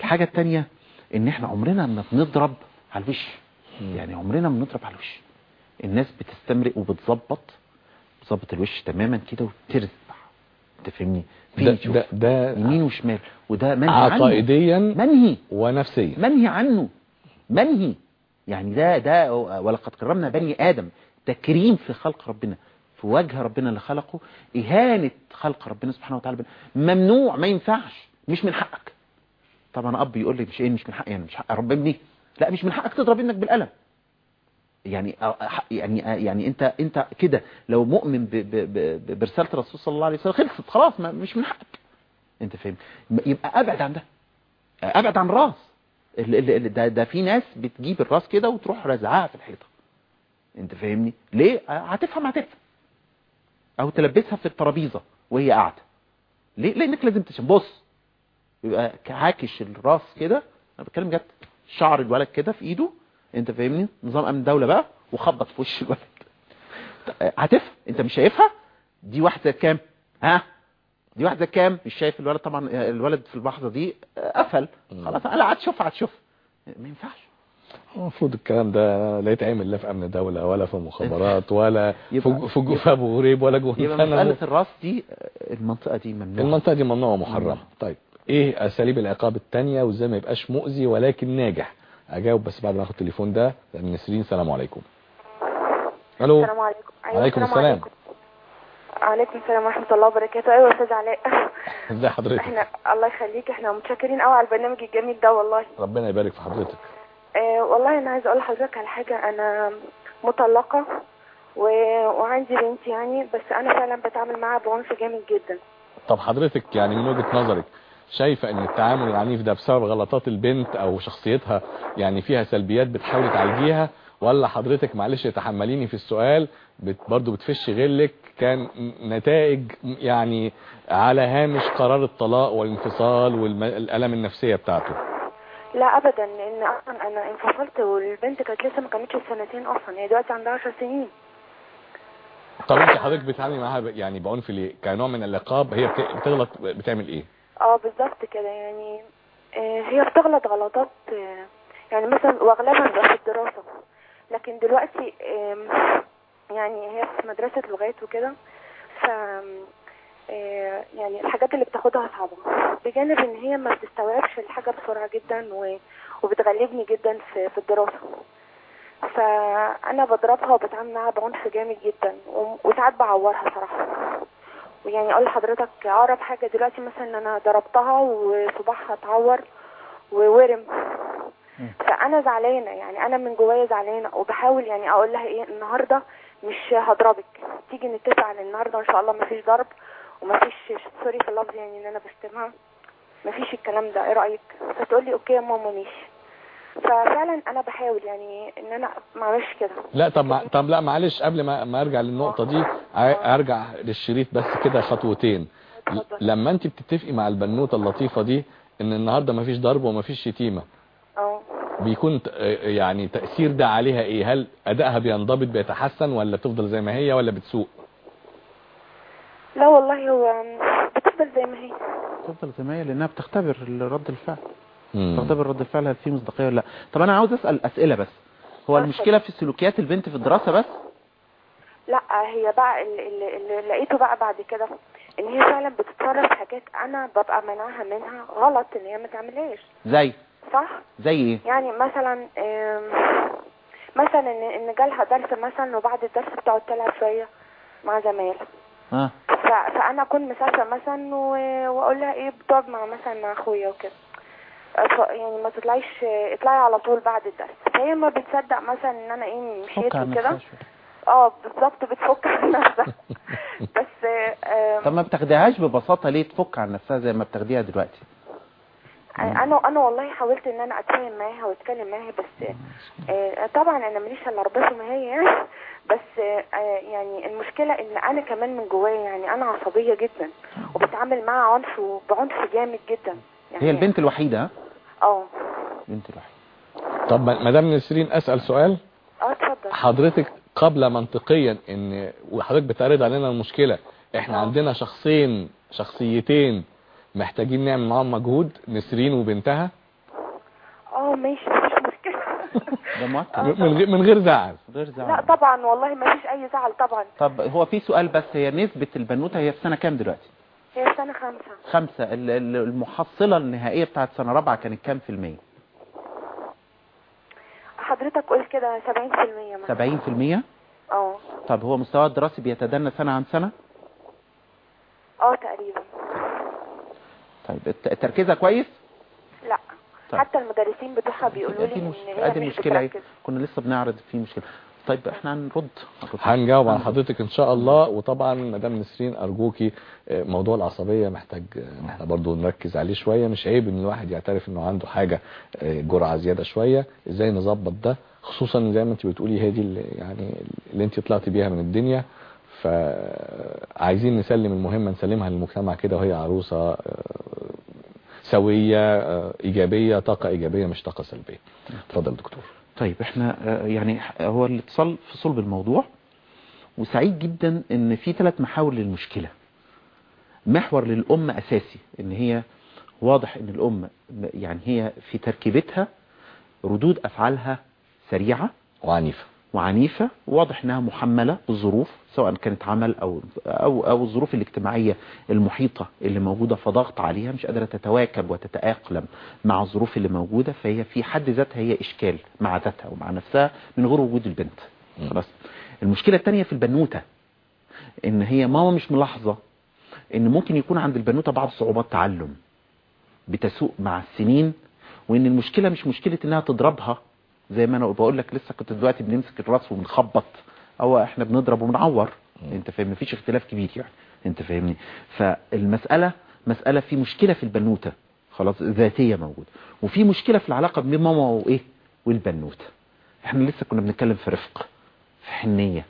الحاجة التانية إن إحنا عمرنا ما بنضرب على الوش. يعني عمرنا ما بنضرب على الوش. الناس بتستمرق وبتظبط بتظبط الوش تماما كده وترزع انت فاهمني؟ في ده, ده, ده يمين وشمال. وده منهي عنه. عقائديا منهي. ونفسيا. منهي عنه. منهي. يعني ده ده ولقد كرمنا بني آدم. تكريم في خلق ربنا. في وجه ربنا اللي خلقه. إهانة خلق ربنا سبحانه وتعالى ممنوع ما ينفعش. مش من حقك. طبعا أب يقول لي مش إيه مش من حقي يعني مش حق رب ابني لا مش من حقك تضرب ابنك بالقلم. يعني يعني يعني أنت أنت كده لو مؤمن برسالة الرسول صلى الله عليه وسلم خلصت خلاص ما مش من حقك. أنت فاهم؟ يبقى أبعد عن ده. أبعد عن الراس. ال- ال- ال- ده ده في ناس بتجيب الراس كده وتروح رازعاها في الحيطة. أنت فاهمني؟ ليه؟ هتفهم هتفهم. أو تلبسها في الترابيزة وهي قاعدة. ليه؟ لأنك لازم تشم. بص يبقى عاكش الراس كده أنا بتكلم جد شعر الولد كده في إيده انت فاهمني؟ نظام امن الدولة بقى وخبط في وش الولد. هتفهم انت مش شايفها؟ دي واحدة كام؟ ها؟ دي واحدة كام؟ مش شايف الولد طبعا الولد في اللحظة دي قفل. خلاص أنا هتشوف هتشوف ما ينفعش. المفروض الكلام ده لا يتعمل لا في أمن دوله ولا في مخابرات ولا في في في ابو غريب ولا جوه يبقى مسألة الراس دي المنطقة دي ممنوعة. المنطقة دي ممنوعة ومحرمة. طيب إيه أساليب العقاب التانية وإزاي ما يبقاش مؤذي ولكن ناجح؟ أجاوب بس بعد ما أخد التليفون ده لأن نسرين سلام عليكم. ألو؟ السلام عليكم. أيوة عليكم السلام. عليكم. عليكم السلام ورحمة الله وبركاته. أيوة يا أستاذ علاء. ازي حضرتك؟ إحنا الله يخليك. إحنا متشكرين قوي على البرنامج الجميل ده والله. ربنا يبارك في حضرتك. آه والله أنا عايزة أقول لحضرتك على حاجة. أنا مطلقة و... وعندي بنت يعني بس أنا فعلا بتعامل معاها بعنف جامد جدا. طب حضرتك يعني من وجهة نظرك شايفة إن التعامل العنيف ده بسبب غلطات البنت أو شخصيتها يعني فيها سلبيات بتحاولي تعالجيها؟ ولا حضرتك معلش تحمليني في السؤال بت برضو بتفش غلك كان نتائج يعني على هامش قرار الطلاق والانفصال والالام النفسية بتاعته؟ لا ابدا لأن أصلا أنا انفصلت والبنت كانت لسه ما كملتش السنتين أصلا هي دلوقتي عندها 10 سنين. طب أنت حضرتك بتتعاملي معاها يعني بعنف ليه؟ كنوع من العقاب هي بت- بتغلط بتعمل إيه؟ آه بالظبط كده. يعني آه، هي بتغلط غلطات آه، يعني مثلا واغلبها بيبقى في الدراسة. لكن دلوقتي يعني هي في مدرسة لغات وكده ف آه، يعني الحاجات اللي بتاخدها صعبة. بجانب إن هي ما بتستوعبش الحاجة بسرعة جدا وبتغلبني جدا في الدراسة. فأنا بضربها وبتعامل معاها بعنف جامد جدا وساعات بعورها صراحة. ويعني أقول لحضرتك أقرب حاجة دلوقتي مثلا إن أنا ضربتها وصباعها اتعور وورم. فأنا زعلانة يعني أنا من جوايا زعلانة وبحاول يعني أقول لها إيه النهاردة مش هضربك. تيجي نتفق على النهاردة إن شاء الله مفيش ضرب ومفيش سوري في اللفظ يعني إن أنا بشتمها. مفيش الكلام ده. إيه رأيك؟ فتقول لي أوكي يا ماما ماشي. ففعلا أنا بحاول يعني إن أنا ما اعملش كده. لا طب ما طب لا معلش قبل ما ما أرجع للنقطة دي ع- أرجع للشريط بس كده خطوتين. لما أنت بتتفقي مع البنوتة اللطيفة دي إن النهارده مفيش ضرب ومفيش شتيمة آه. بيكون يعني تأثير ده عليها إيه؟ هل أدائها بينضبط بيتحسن ولا بتفضل زي ما هي ولا بتسوء؟ لا والله هو بتفضل زي ما هي. تفضل زي ما هي لأنها بتختبر رد الفعل. مم. تختبر رد الفعل هل فيه مصداقية ولا لا. طب أنا عاوز أسأل أسئلة بس. هو. المشكلة في سلوكيات البنت في الدراسة بس؟ لا هي بقى اللي, اللي, اللي لقيته بقى بعد كده إن هي فعلا بتتصرف حاجات أنا ببقى منعها منها غلط إن هي ما تعملهاش. زي؟ صح؟ زي إيه؟ يعني مثلا مثلا ان إن جالها درس مثلا وبعد الدرس بتقعد تلعب شوية مع زمايلها آه. فأنا أكون مسافرة مثلا وأقول لها إيه بتقعد مع مثلا مع أخويا وكده. يعني ما تطلعيش اطلعي على طول بعد الدرس. فهي ما بتصدق مثلا إن أنا إيه مشيت وكده. آه بالظبط بتفك عن نفسها. بس طب ما بتاخديهاش ببساطة ليه تفك عن نفسها زي ما بتاخديها دلوقتي؟ أنا أنا والله حاولت إن أنا اتفاهم معاها وأتكلم معاها بس آه، طبعا أنا ماليش إلا ربنا ما هي يعني. بس آه، يعني المشكلة إن أنا كمان من جوايا يعني أنا عصبية جدا. وبتعامل معاها عنف وبعنف جامد جدا. هي البنت الوحيدة ها؟ آه. البنت الوحيدة. طب ما- مدام نسرين أسأل سؤال. آه اتفضل. حضرتك قبل منطقيا إن وحضرتك بتعرض علينا المشكلة إحنا آه. عندنا شخصين شخصيتين محتاجين نعمل معاهم مجهود نسرين وبنتها؟ آه ماشي مفيش مشكلة. ده مؤكد من غير من غير زعل. غير لا زعل طبعا والله مفيش أي زعل طبعا. طب هو في سؤال بس هي نسبة البنوتة هي في سنة كام دلوقتي؟ هي سنة خمسة. خمسة. ال- ال- المحصلة النهائية بتاعت سنة رابعة كانت كام في المية؟ حضرتك قول كده 70% مثلا. سبعين في المية؟ آه. طب هو مستوى الدراسي بيتدنى سنة عن سنة؟ آه تقريبا. طيب تركيزها كويس؟ لا. طيب. حتى المدرسين بتوعها بيقولوا لي إن. هي أدي مش مشكلة كنا لسه بنعرض في مشكلة. طيب إحنا هنرد هنجاوب على. حضرتك إن شاء الله. وطبعا مدام نسرين أرجوكي آه، موضوع العصبية محتاج آه، إحنا برضو نركز عليه شوية. مش عيب إن الواحد يعترف إنه عنده حاجة آه، جرعة زيادة شوية. إزاي نظبط ده؟ خصوصا زي ما أنت بتقولي هي دي اللي يعني اللي أنت طلعتي بيها من الدنيا. فعايزين نسلم المهمة نسلمها للمجتمع كده وهي عروسة سوية إيجابية طاقة إيجابية مش طاقة سلبية. اتفضل دكتور. طيب إحنا آه، يعني هو الاتصال في صلب الموضوع وسعيد جدا إن في ثلاث محاور للمشكلة. محور للأم أساسي إن هي واضح إن الأم يعني هي في تركيبتها ردود أفعالها سريعة وعنيفة. وعنيفة واضح إنها محملة بالظروف سواء كانت عمل أو أو أو الظروف الاجتماعية المحيطة اللي موجودة فضغط عليها مش قادرة تتواكب وتتأقلم مع الظروف اللي موجودة فهي في حد ذاتها هي إشكال مع ذاتها ومع نفسها من غير وجود البنت. خلاص المشكلة التانية في البنوتة إن هي ماما مش ملاحظة إن ممكن يكون عند البنوتة بعض صعوبات تعلم بتسوء مع السنين وإن المشكلة مش مشكلة إنها تضربها زي ما أنا بقول لك لسه كنت دلوقتي بنمسك الرأس وبنخبط. أو إحنا بنضرب وبنعور. أنت فاهم مفيش اختلاف كبير يعني. أنت فاهمني؟ فالمسألة مسألة في مشكلة في البنوتة. خلاص ذاتية موجودة. وفي مشكلة في العلاقة بين ماما وإيه؟ والبنوتة. إحنا لسه كنا بنتكلم في رفق في حنية.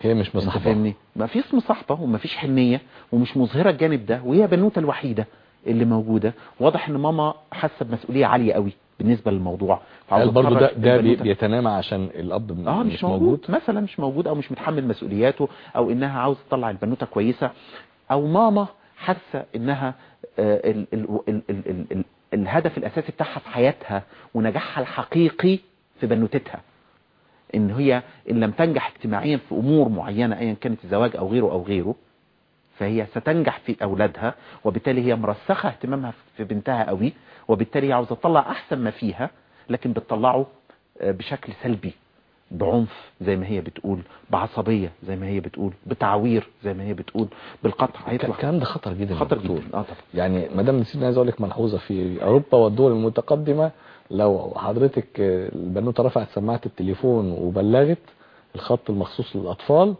هي مش أنت مصاحبه فاهمني؟ ما فيش مصاحبة وما فيش حنية ومش مظهرة الجانب ده وهي بنوتة الوحيدة اللي موجودة. واضح إن ماما حاسة بمسؤولية عالية قوي. بالنسبة للموضوع. هل برضه ده ده بي- البنوتة- بيتنامى عشان الأب آه مش, موجود. مثلا مش موجود أو مش متحمل مسؤولياته أو إنها عاوزة تطلع البنوتة كويسة أو ماما حاسة إنها آه، ال ال ال ال ال ال الهدف الأساسي بتاعها في حياتها ونجاحها الحقيقي في بنوتتها. إن هي إن لم تنجح اجتماعيا في أمور معينة ايا كانت الزواج أو غيره أو غيره فهي ستنجح في أولادها وبالتالي هي مرسخة اهتمامها في بنتها قوي وبالتالي هي عاوزة تطلع أحسن ما فيها لكن بتطلعه آه، بشكل سلبي بعنف زي ما هي بتقول بعصبية زي ما هي بتقول بتعوير زي ما هي بتقول بالقطع هيطلع الكلام ده خطر جدا خطر. جدا آه طبعا يعني مدام نسيت عايز أقول لك ملحوظة في أوروبا والدول المتقدمة لو حضرتك آه، البنوتة رفعت سماعة التليفون وبلغت الخط المخصوص للأطفال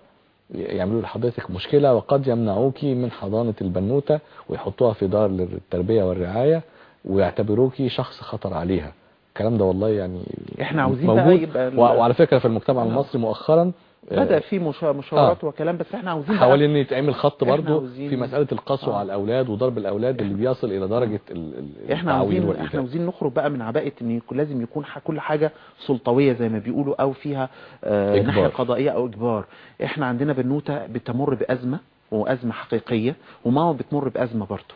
يعملوا لحضرتك مشكلة وقد يمنعوك من حضانة البنوتة ويحطوها في دار للتربيه والرعاية ويعتبروكي شخص خطر عليها الكلام ده والله يعني إحنا عاوزين موجود يبقى وعلى فكرة في المجتمع آه. المصري مؤخرا آه، بدا في مشا- مشاورات وكلام بس إحنا عاوزين حوالي إن يتعمل خط عاوزين- في مسألة القسوة آه. على الأولاد وضرب الأولاد اللي بيصل إلى درجة ال- ال- إحنا عاوزين إحنا عاوزين نخرج بقى من عباءة إن لازم يكون كل حاجة سلطوية زي ما بيقولوا أو فيها آه إجبار. ناحية قضائية أو إجبار. إحنا عندنا بنوتة بتمر بأزمة وأزمة حقيقية وماما بتمر بأزمة برضه.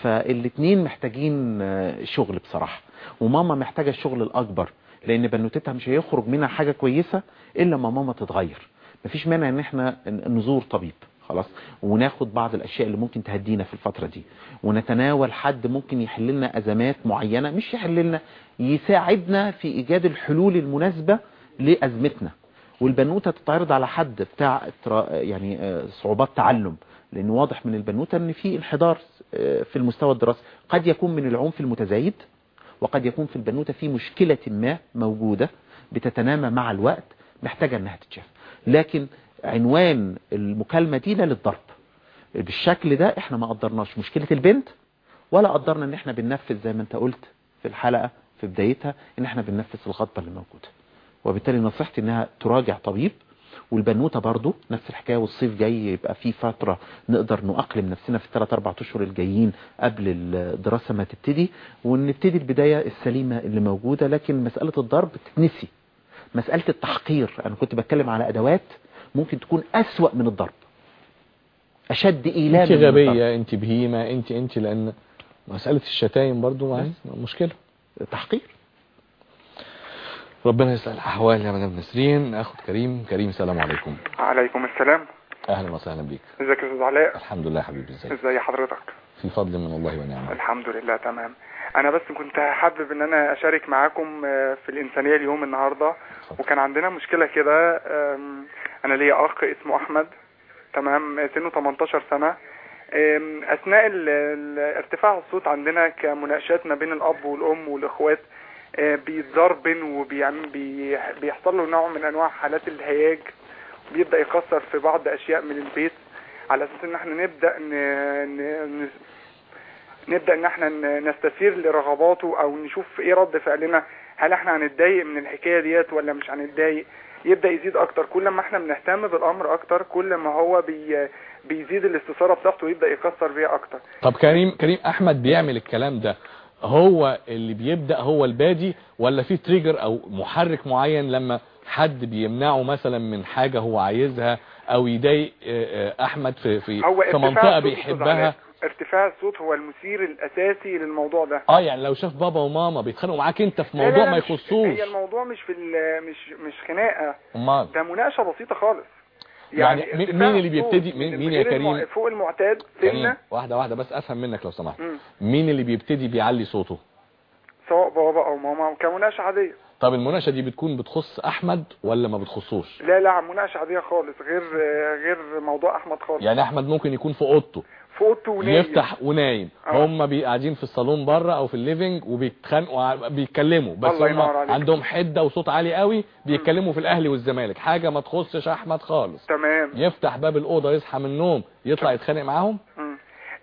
فالاثنين محتاجين آه، شغل بصراحة. وماما محتاجة الشغل الأكبر. لأن بنوتتها مش هيخرج منها حاجة كويسة إلا ما ماما تتغير. مفيش مانع إن إحنا نزور طبيب خلاص؟ وناخد بعض الأشياء اللي ممكن تهدينا في الفترة دي. ونتناول حد ممكن يحل لنا أزمات معينة مش يحل لنا يساعدنا في إيجاد الحلول المناسبة لأزمتنا. والبنوتة تتعرض على حد بتاع يعني آه، صعوبات تعلم. لأن واضح من البنوتة إن في انحدار آه، في المستوى الدراسي. قد يكون من العنف المتزايد وقد يكون في البنوتة في مشكلة ما موجودة بتتنامى مع الوقت محتاجة إنها تتشاف. لكن عنوان المكالمة دي لا للضرب. بالشكل ده إحنا ما قدرناش مشكلة البنت ولا قدرنا إن إحنا بننفذ زي ما أنت قلت في الحلقة في بدايتها إن إحنا بننفذ الخطبه اللي موجوده وبالتالي نصيحتي إنها تراجع طبيب والبنوتة برضو نفس الحكاية والصيف جاي يبقى في فترة نقدر نؤقلم نفسنا في الثلاث أربع أشهر الجايين قبل الدراسة ما تبتدي ونبتدي البداية السليمة اللي موجودة. لكن مسألة الضرب تتنسي. مسألة التحقير أنا كنت بتكلم على أدوات ممكن تكون أسوأ من الضرب. أنت من الضرب. غبية أنت بهيمة أنت أنت لأن مسألة الشتايم برضو معي مشكلة. تحقير. ربنا يسأل الأحوال يا مدام نسرين. ناخد كريم كريم السلام عليكم. عليكم السلام. أهلا وسهلا بيك. إزيك يا أستاذ علاء؟ الحمد لله يا حبيبي إزيك؟ ازي حضرتك؟ في فضل من الله ونعمة. الحمد لله تمام. أنا بس كنت حابب إن أنا أشارك معاكم آه، في الإنسانية اليوم النهارده. وكان عندنا مشكلة كده أنا ليا أخ اسمه أحمد تمام سنه 18 سنة. أثناء ارتفاع الصوت عندنا كمناقشات ما بين الأب والأم والإخوات بيتضربن وبيحصل له نوع من أنواع حالات الهياج بيبدأ يكسر في بعض أشياء من البيت على أساس إن إحنا نبدأ ن... ن... نبدأ إن إحنا نستثير لرغباته أو نشوف إيه رد فعلنا هل إحنا هنتضايق من الحكاية ديت ولا مش هنتضايق؟ يبدأ يزيد أكتر. كل ما إحنا بنهتم بالأمر أكتر كل ما هو بي... بيزيد الاستثارة بتاعته ويبدأ يكسر فيها أكتر. طب كريم كريم أحمد بيعمل الكلام ده. هو اللي بيبدأ هو البادي ولا في trigger أو محرك معين لما حد بيمنعه مثلا من حاجة هو عايزها أو يضايق آه، آه، أحمد في في في منطقة بيحبها. ارتفاع الصوت هو المثير الأساسي للموضوع ده. آه يعني لو شاف بابا وماما بيتخانقوا معاك أنت في موضوع ما يخصوش. هي الموضوع مش في مش مش خناقة. أمال. ده مناقشة بسيطة خالص. يعني مين- ارتفاع مين اللي بيبتدي- مين- مين يا كريم؟ فوق المعتاد سنة واحدة واحدة بس أفهم منك لو سمحت. مين اللي بيبتدي بيعلي صوته سواء بابا أو ماما كمناقشه عادية طب المناقشة دي بتكون بتخص أحمد ولا ما بتخصوش؟ لا لا مناقشه عادية خالص غير غير موضوع أحمد خالص. يعني أحمد ممكن يكون في أوضته. في أوضته ونايم. يفتح ونايم. آه. هم قاعدين في الصالون بره أو في الليفينج وبيتخانقوا بيتكلموا بس هم. عندهم حدة وصوت عالي قوي بيتكلموا في الأهلي والزمالك. حاجة ما تخصش أحمد خالص. تمام. يفتح باب الأوضة يصحى من النوم يطلع يتخانق معاهم.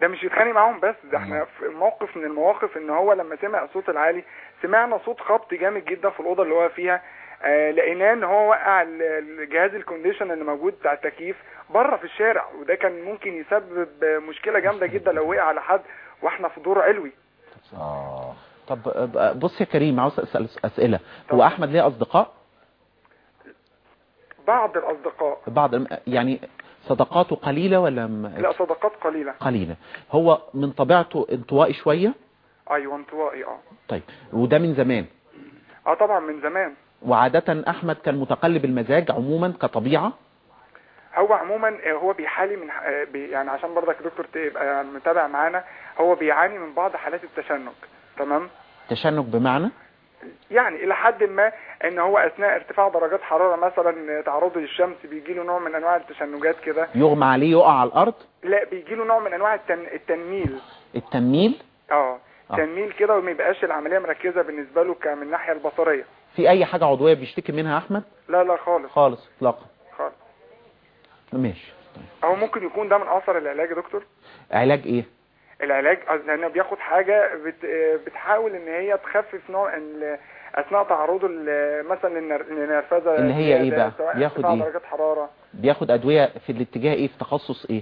ده مش يتخانق معاهم بس ده إحنا في موقف من المواقف ان هو لما سمع الصوت العالي سمعنا صوت خبط جامد جدا في الأوضة اللي هو فيها آه لقيناه إن هو وقع ال- الجهاز الكونديشن اللي موجود بتاع التكييف بره في الشارع وده كان ممكن يسبب مشكلة جامدة جدا لو وقع على حد وإحنا في دور علوي. آه. طب آه، بص يا كريم عاوز أسأل أسئلة. هو. أحمد ليه أصدقاء؟ بعض الأصدقاء. بعض يعني صداقاته قليلة ولا م- لا صداقات قليلة. قليلة. هو من طبيعته انطوائي شوية؟ أيوه انطوائي آه. طيب وده من زمان؟ آه طبعا من زمان. وعادة أحمد كان متقلب المزاج عموما كطبيعة؟ هو عموما آه، هو بيحالي من آه، يعني عشان برضك دكتور تبقى متابع معانا هو بيعاني من بعض حالات التشنج. تمام؟ تشنج بمعنى؟ يعني إلى حد ما إن هو أثناء ارتفاع درجات حرارة مثلا تعرضه للشمس بيجي له نوع من أنواع التشنجات كده. يغمى عليه يقع على الأرض؟ لا بيجي له نوع من أنواع التن... التنميل. التنميل؟ آه آه. تنميل كده وما يبقاش العملية مركزة بالنسبة له كمن الناحية البصرية. في أي حاجة عضوية بيشتكي منها أحمد؟ لا لا خالص. خالص اطلاقا. خالص. ماشي هو ممكن يكون ده من أثر العلاج يا دكتور؟ علاج إيه؟ العلاج لأنه بياخد حاجة بت... بتحاول إن هي تخفف نوع ال... أثناء تعرضه. مثلا للنرفزة اللي هي إيه زيادة، بقى؟ بياخد إيه؟ درجات حرارة بياخد أدوية في الاتجاه إيه في تخصص إيه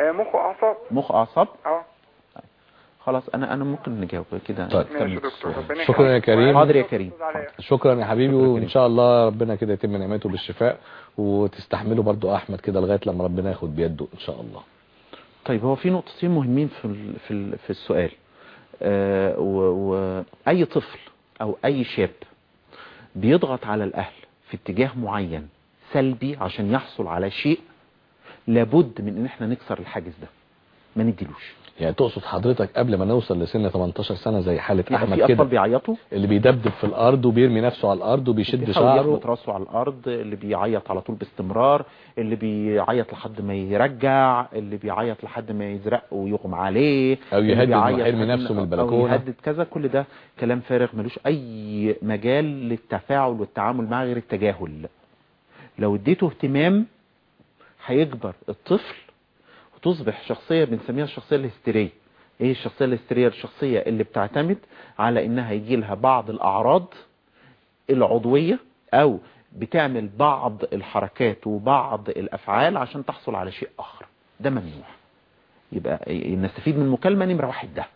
آه، مخ وأعصاب مخ اعصاب آه خلاص أنا أنا ممكن نجاوب كده طيب. شكرا يا. كريم. حاضر يا كريم. شكرا يا حبيبي شكرا وإن. شاء الله ربنا كده يتم نعمته بالشفاء وتستحملوا برضو أحمد كده لغاية لما ربنا ياخد بيده إن شاء الله طيب هو في نقطتين مهمين في ال- في ال- في السؤال آه، و- واي طفل أو أي شاب بيضغط على الأهل في اتجاه معين سلبي عشان يحصل على شيء لابد من إن إحنا نكسر الحاجز ده. ما نديلوش يعني تقصد حضرتك قبل ما نوصل لسن 18 سنة زي حالة يعني أحمد في أطفال كده بيعيطوا؟ اللي بيدبدب في الأرض وبيرمي نفسه على الأرض وبيشد شعره. راسه على الأرض اللي بيعيط على طول باستمرار اللي بيعيط لحد ما يرجع اللي بيعيط لحد ما يزرق ويغمى عليه اللي يهدد لحد نفسه من أو البلكونة. يهدد كذا. كل ده كلام فارغ ملوش أي مجال للتفاعل والتعامل معاه غير التجاهل. لو اديته اهتمام هيكبر الطفل وتصبح شخصية بنسميها الشخصية الهستيرية. إيه الشخصية الهستيرية؟ الشخصية اللي بتعتمد على إنها يجي لها بعض الأعراض العضوية أو بتعمل بعض الحركات وبعض الأفعال عشان تحصل على شيء آخر. ده ممنوع. يبقى نستفيد من المكالمة نمرة واحد ده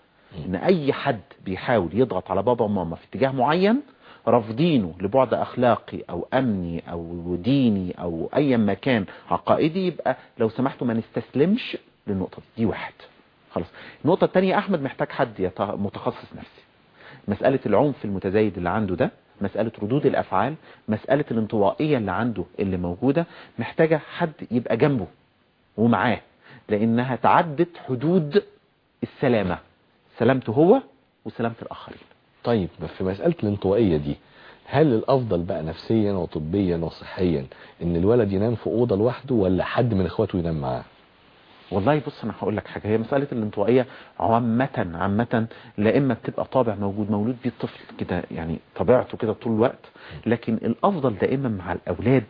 إن أي حد بيحاول يضغط على بابا وماما في اتجاه معين رافضينه لبعد أخلاقي أو أمني أو ديني أو ايا ما كان عقائدي يبقى لو سمحتوا ما نستسلمش للنقطة دي, دي واحد. خلاص. النقطة التانية أحمد محتاج حد متخصص نفسي. مسألة العنف المتزايد اللي عنده ده مسألة ردود الأفعال مسألة الانطوائية اللي عنده اللي موجودة محتاجة حد يبقى جنبه ومعاه لأنها تعدت حدود السلامة سلامته هو وسلامة الآخرين. طيب في مسألة الانطوائية دي هل الأفضل بقى نفسيا وطبيا وصحيا إن الولد ينام في أوضة لوحده ولا حد من إخواته ينام معاه؟ والله بص أنا هقول لك حاجة. هي مسألة الانطوائية عامه عامه لا إما بتبقى طابع موجود مولود بيه الطفل كده يعني طبيعته كده طول الوقت لكن الأفضل دائما مع الأولاد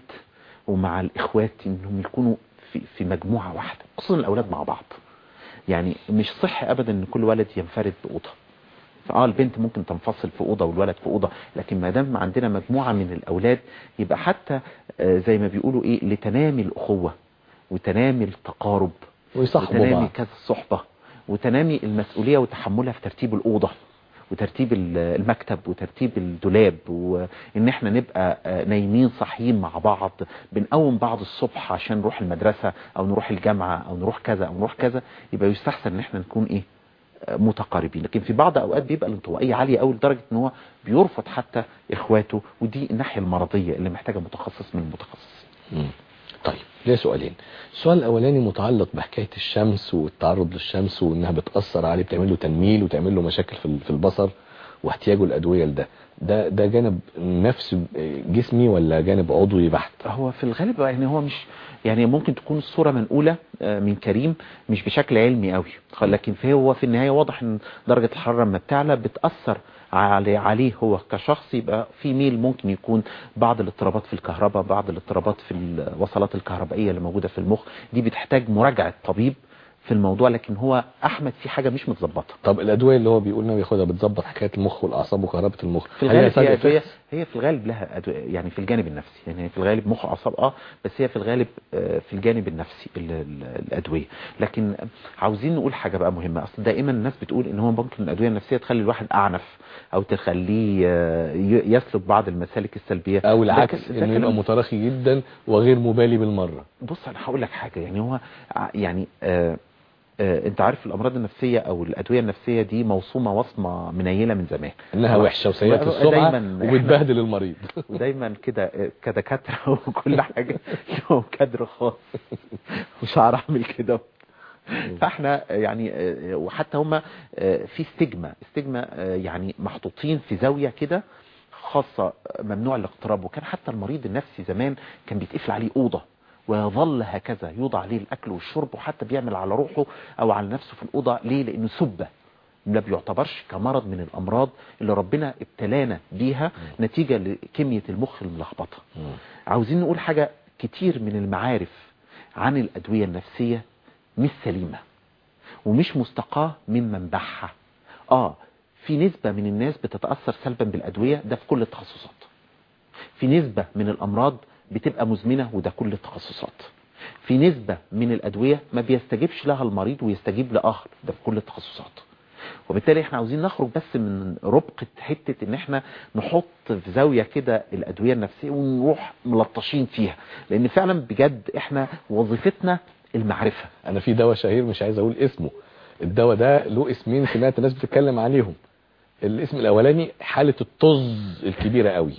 ومع الإخوات إنهم يكونوا في في مجموعة واحدة خصوصا الأولاد مع بعض. يعني مش صح ابدا إن كل ولد ينفرد بأوضة. فآه البنت ممكن تنفصل في أوضة والولد في أوضة لكن ما دام عندنا مجموعة من الأولاد يبقى حتى آه، زي ما بيقولوا إيه لتنامي الأخوة وتنامي التقارب ويصاحبوا وتنامي كذا الصحبة وتنامي المسؤولية وتحملها في ترتيب الأوضة وترتيب ال- المكتب وترتيب الدولاب وإن إحنا نبقى آه، نايمين صاحيين مع بعض بنقوم بعض الصبح عشان نروح المدرسة أو نروح الجامعة أو نروح كذا أو نروح كذا يبقى يستحسن إن إحنا نكون إيه متقاربين. لكن في بعض أوقات بيبقى الانطوائية عالية قوي لدرجة إن هو بيرفض حتى إخواته ودي الناحية المرضية اللي محتاجة متخصص من المتخصص مم. طيب ليه سؤالين؟ السؤال الأولاني متعلق بحكاية الشمس والتعرض للشمس وإنها بتأثر عليه بتعمل له تنميل وتعمل له مشاكل في البصر. واحتياجه الأدوية لده. ده ده جانب نفسي جسمي ولا جانب عضوي بحت؟ هو في الغالب يعني هو مش يعني ممكن تكون الصورة منقولة آه، من كريم مش بشكل علمي قوي لكن هو في النهاية واضح إن درجة الحرارة لما بتعلى بتأثر عليه هو كشخص يبقى في ميل ممكن يكون بعض الاضطرابات في الكهرباء بعض الاضطرابات في الوصلات الكهربائية اللي موجودة في المخ. دي بتحتاج مراجعة طبيب في الموضوع لكن هو أحمد في حاجة مش متظبطة. طب الأدوية اللي هو بيقول انه بياخدها بتظبط حكاية المخ والأعصاب وكهرباء المخ. في الغالب هي, هي هي, هي في الغالب لها أدوية يعني في الجانب النفسي. يعني في الغالب مخ اعصاب آه بس هي في الغالب آه، في الجانب النفسي ال- ال- الأدوية. لكن عاوزين نقول حاجة بقى مهمة. أصل دائما الناس بتقول إن هو ممكن الأدوية النفسية تخلي الواحد أعنف أو تخليه آه، يسلك بعض المسالك السلبية. أو العكس إنه يبقى متراخي جدا وغير مبالي بالمرة. بص أنا هقول لك حاجة. يعني هو ع- يعني آه آه انت عارف الأمراض النفسية أو الأدوية النفسية دي موصومة وصمة منيلة من زمان. إنها. وحشة وسيئة السمعة وبتبهدل المريض. ودايما كده آه، كدكاترة وكل حاجة لهم كادر خاص. مش هعرف أعمل كده. فإحنا يعني آه، وحتى هم في استجمة استجمة آه، يعني محطوطين في زاوية كده خاصة آه، ممنوع الاقتراب. وكان حتى المريض النفسي زمان كان بيتقفل عليه أوضة. ويظل هكذا يوضع عليه الأكل والشرب وحتى بيعمل على روحه أو على نفسه في الأوضة. ليه؟ لأنه سبة ما بيعتبرش كمرض من الأمراض اللي ربنا ابتلانا بيها نتيجة لكمية المخ الملخبطة. عاوزين نقول حاجة كتير من المعارف عن الأدوية النفسية مش سليمة ومش مستقاة من منبعها. آه في نسبة من الناس بتتأثر سلبا بالأدوية ده في كل التخصصات. في نسبة من الأمراض بتبقى مزمنة وده كل التخصصات. في نسبة من الأدوية ما بيستجيبش لها المريض ويستجيب لآخر ده في كل التخصصات. وبالتالي إحنا عاوزين نخرج بس من ربقة حتة إن إحنا نحط في زاوية كده الأدوية النفسية ونروح ملطشين فيها. لأن فعلا بجد إحنا وظيفتنا المعرفة. أنا في دواء شهير مش عايز أقول اسمه. الدواء ده له اسمين سمعت ناس بتتكلم عليهم. الاسم الأولاني حالة الطز الكبيرة قوي.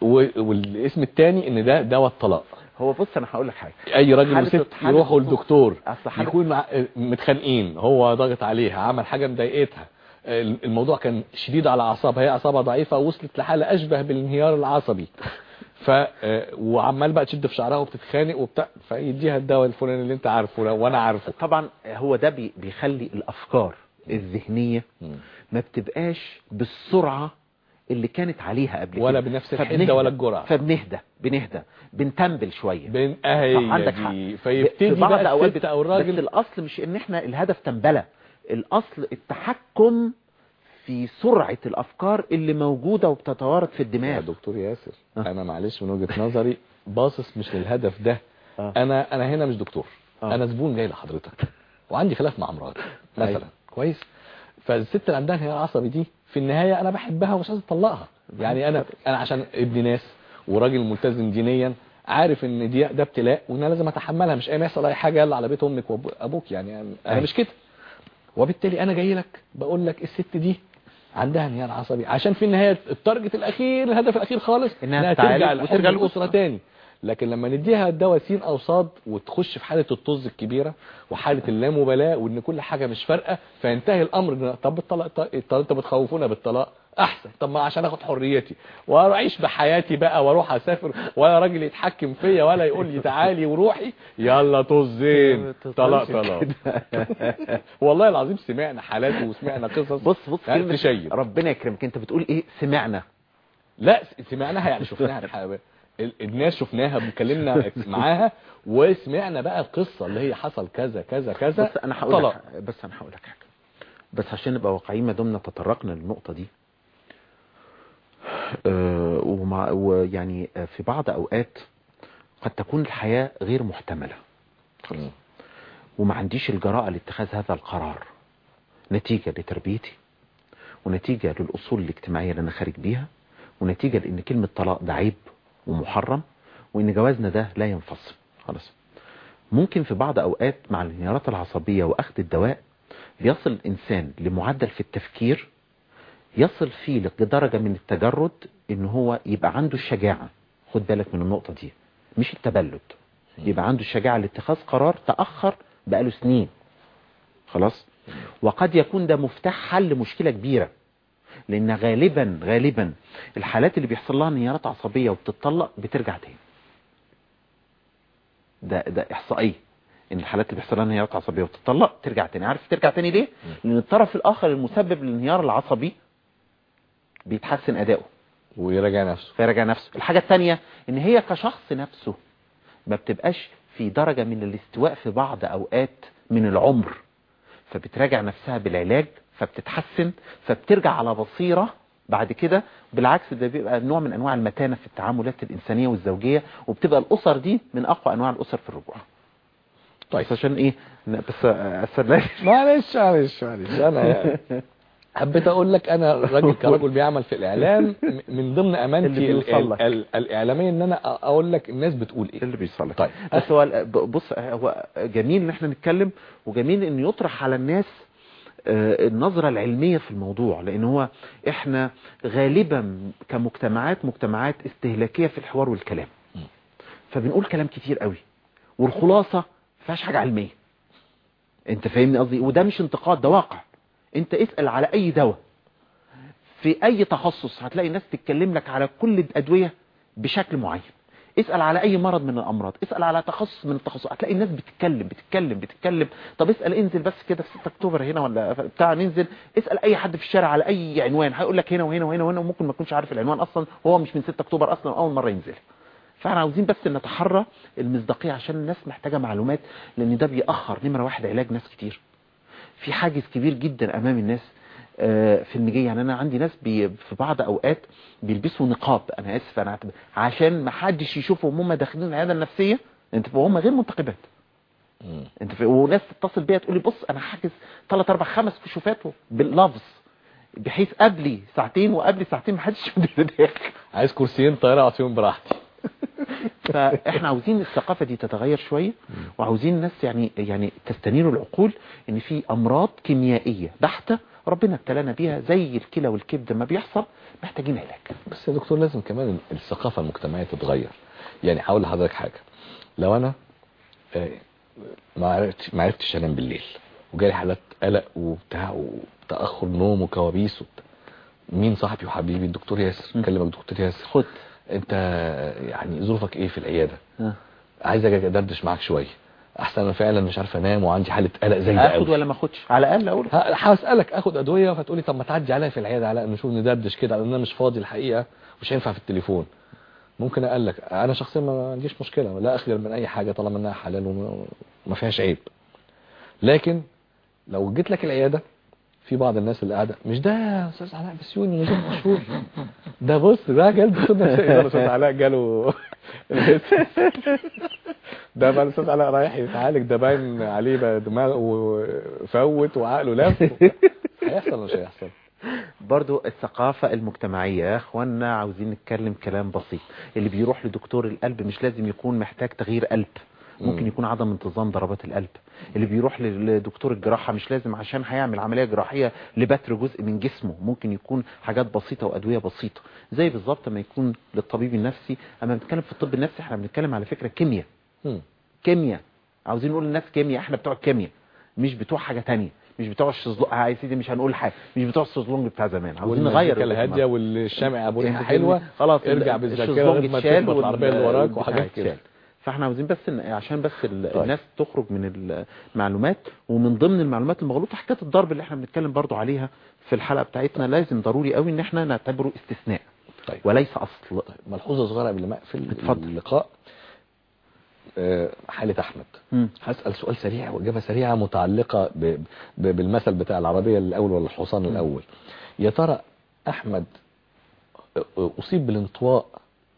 والاسم الثاني ان ده دواء الطلاق هو بص أنا هقول لك حاجة. أي راجل وست يروحوا. للدكتور يكون مع... متخانقين هو ضاغط عليها عمل حاجة مضايقتها. الموضوع كان شديد على أعصابها هي أعصابها ضعيفة وصلت لحالة أشبه بالانهيار العصبي. ف آه، وعمال بقى تشد في شعرها وبتتخانق وبتاع فيديها الدواء الفلاني اللي انت عارفه وأنا عارفه. طبعا هو ده بي- بيخلي الأفكار الذهنية ما بتبقاش بالسرعة اللي كانت عليها قبل ولا كده. بنفس فبنهدى- ولا الجرعة. فبنهدى بنهدى بنتنبل شوية بين صح، اهي عندك حق دي في فيبتدي بعض بقى الست أو بس الراجل الأصل مش إن إحنا الهدف تنبلة الأصل التحكم في سرعة الأفكار اللي موجودة وبتتوارد في يا الدماغ دكتور ياسر آه. أنا معلش من وجهة نظري باصص مش للهدف ده آه. أنا أنا هنا مش دكتور آه. أنا زبون جاي لحضرتك وعندي خلاف مع مراتي مثلا أيوة. كويس فالست اللي عندها انهيار عصبي دي في النهاية أنا بحبها ومش عايز أطلقها. يعني أنا أنا عشان ابن ناس وراجل ملتزم دينيا عارف إن دي ده ابتلاء وان أنا لازم أتحملها مش اي ما يحصل أي حاجة يلا على بيت أمك وابوك يعني. أنا أيوة. مش كده. وبالتالي أنا جاي لك بقول لك الست دي عندها انهيار عصبي. عشان في النهاية ال target الأخير الهدف الأخير خالص إنها ترجع للأسرة. تاني. لكن لما نديها الدواء سين أو صاد وتخش في حالة الطز الكبيرة وحالة اللامبالاة وإن كل حاجة مش فارقة فينتهي الأمر طب الطلاق طب انت بتخوفونا بالطلاق؟ أحسن. طب ما عشان آخد حريتي. واعيش بحياتي بقى وأروح أسافر ولا راجل يتحكم فيا ولا يقول لي تعالي وروحي. يلا طزين. طلاق طلاق. والله العظيم سمعنا حالات وسمعنا قصص. بص بص يعني تشيب. ربنا يكرمك. أنت بتقول إيه؟ سمعنا. لا سمعناها يعني شفناها الحقيقة. ال- الناس شفناها بنكلمنا معاها وسمعنا بقى القصة اللي هي حصل كذا كذا كذا بس أنا هقول. لك بس أنا هقول لك حاجة. بس عشان نبقى واقعيين ما دمنا تطرقنا للنقطة دي آه، ومع ويعني في بعض أوقات قد تكون الحياة غير محتملة. مم. وما عنديش الجراءة لاتخاذ هذا القرار. نتيجة لتربيتي ونتيجة للأصول الاجتماعية اللي أنا خارج بيها ونتيجة لأن كلمة طلاق ده عيب. ومحرم وإن جوازنا ده لا ينفصل. خلاص. ممكن في بعض أوقات مع الانهيارات العصبية وأخذ الدواء بيصل الانسان لمعدل في التفكير يصل فيه لدرجة من التجرد إن هو يبقى عنده الشجاعة. خد بالك من النقطة دي. مش التبلد. يبقى عنده الشجاعة لاتخاذ قرار تأخر بقاله سنين. خلاص. وقد يكون ده مفتاح حل مشكله كبيرة. لأن غالبا غالبا الحالات اللي بيحصل لها انهيارات عصبية وبتطلق بترجع تاني. ده ده احصائيه إن الحالات اللي بيحصل لها انهيارات عصبية وتطلق ترجع تاني. عارف ترجع تاني ليه؟ لأن الطرف الآخر المسبب للانهيار العصبي بيتحسن أداؤه. ويراجع نفسه. فيراجع نفسه. الحاجة الثانية إن هي كشخص نفسه ما بتبقاش في درجة من الاستواء في بعض أوقات من العمر فبتراجع نفسها بالعلاج فبتتحسن فبترجع على بصيرة بعد كده. بالعكس ده بيبقى نوع من أنواع المتانة في التعاملات الإنسانية والزوجية وبتبقى الأسر دي من أقوى أنواع الأسر في الرجوع. طيب. بس عشان إيه؟ بس استنى معلش معلش معلش. أنا حبيت أقول لك أنا راجل كرجل بيعمل في الإعلام من ضمن أمانتي ال-. ال- ال- الإعلامية إن أنا أقول لك الناس بتقول إيه. اللي بيصلك طيب. بس هو بص هو جميل إن إحنا نتكلم وجميل إن يطرح على الناس النظرة العلمية في الموضوع لأن هو إحنا غالبا كمجتمعات مجتمعات استهلاكية في الحوار والكلام. فبنقول كلام كتير قوي والخلاصة فيهاش حاجة علمية. أنت فاهمني قصدي؟ وده مش انتقاد ده واقع. أنت اسأل على أي دواء. في أي تخصص هتلاقي ناس تتكلم لك على كل الادوية بشكل معين. اسأل على أي مرض من الأمراض اسأل على تخصص من التخصصات هتلاقي الناس بتتكلم بتتكلم بتتكلم. طب اسأل انزل بس كده في 6 أكتوبر هنا ولا بتاع ننزل. اسأل أي حد في الشارع على أي عنوان هيقول لك هنا وهنا وهنا وهنا وممكن ما يكونش عارف العنوان أصلا هو مش من 6 أكتوبر أصلا أول مرة ينزل. فإحنا عاوزين بس نتحرى المصداقية عشان الناس محتاجة معلومات لأن ده بيأخر نمرة واحد علاج ناس كتير. في حاجز كبير جدا أمام الناس في المجية يعني أنا عندي ناس بي في بعض أوقات بيلبسوا نقاب. أنا آسف أنا اعتبر عشان ما حدش يشوفهم هم داخلين العيادة النفسية أنت وهم غير منتقبات. أنت في وناس تتصل بيا تقول لي بص أنا حاجز 3 4 5 كشوفات باللفظ بحيث قبلي ساعتين وقبلي ساعتين ما حدش داخل. عايز كرسيين طيارة أقعد فيهم براحتي. فإحنا عاوزين الثقافة دي تتغير شوية وعاوزين الناس يعني يعني تستنير العقول إن في أمراض كيميائية بحتة ربنا ابتلانا بيها زي الكلى والكبد ما بيحصل محتاجين علاج. بس يا دكتور لازم كمان الثقافة المجتمعية تتغير. يعني هقول لحضرتك حاجة. لو أنا آه، ما عرفتش ما عرفتش أنام بالليل وجالي حالات قلق وبتاع وتأخر نوم وكوابيس وبتاع. مين صاحبي وحبيبي؟ الدكتور ياسر. كلمك دكتور ياسر. خد. أنت يعني ظروفك إيه في العيادة؟ ها. عايز أجي ادردش معاك شوية. أحسن أنا فعلا مش عارف أنام وعندي حالة قلق زي ده اخد ولا ما أخدش؟ على الأقل أقول ه- هسألك آخد أدوية فتقولي طب ما تعدي عليا في العيادة على نشوف ندردش كده لأن أنا مش فاضي الحقيقة مش هينفع في التليفون. ممكن أقول لك أنا شخصيا ما عنديش مشكلة لا أخجل من أي حاجة طالما إنها حلال وما فيهاش عيب. لكن لو جيت لك العيادة في بعض الناس اللي قاعدة مش ده يا أستاذ علاء بسيوني مدير مشهور؟ ده بص ده جاله دكتور نفسي ده الاستاذ علاء جاله. ده بقى الأستاذ علاء رايح يتعالج ده باين عليه بقى دماغه فوت وعقله لف. هيحصل ولا مش هيحصل؟ برضو الثقافة المجتمعية يا إخوانا عاوزين نتكلم كلام بسيط. اللي بيروح لدكتور القلب مش لازم يكون محتاج تغيير قلب. ممكن مم. يكون عدم انتظام ضربات القلب. اللي بيروح لدكتور الجراحة مش لازم عشان هيعمل عملية جراحية لبتر جزء من جسمه. ممكن يكون حاجات بسيطة وأدوية بسيطة. زي بالظبط ما يكون للطبيب النفسي أما بنتكلم في الطب النفسي إحنا بنتكلم على فكرة كيمياء. كيمياء. عاوزين نقول للناس كيمياء إحنا بتوع الكيمياء مش بتوع حاجة تانية. مش بتوع الشزلونج يا سيدي مش هنقول حاجة. مش بتوع الشزلونج بتاع زمان. عاوزين نغير الهادية الوقت. والشامع أبو ريحة حلوة. خلاص ارجع ال- بالذاكرة الشزلونج لغايه ما اتشال تخبط العربية اللي وراك وحاجات كده. فاحنا عاوزين بس عشان بس طيب. الناس تخرج من المعلومات ومن ضمن المعلومات المغلوطة حكاية الضرب اللي إحنا بنتكلم برضو عليها في الحلقة بتاعتنا لازم ضروري قوي إن إحنا نعتبره استثناء. طيب. وليس أصل. ملحوظة صغيرة قبل ما أقفل. اللقاء. آه، حالة أحمد. مم. هسأل سؤال سريع متعلقة ب... ب... بالمثل بتاع العربية الأول ولا الحصان الأول. يا ترى أحمد أصيب بالانطواء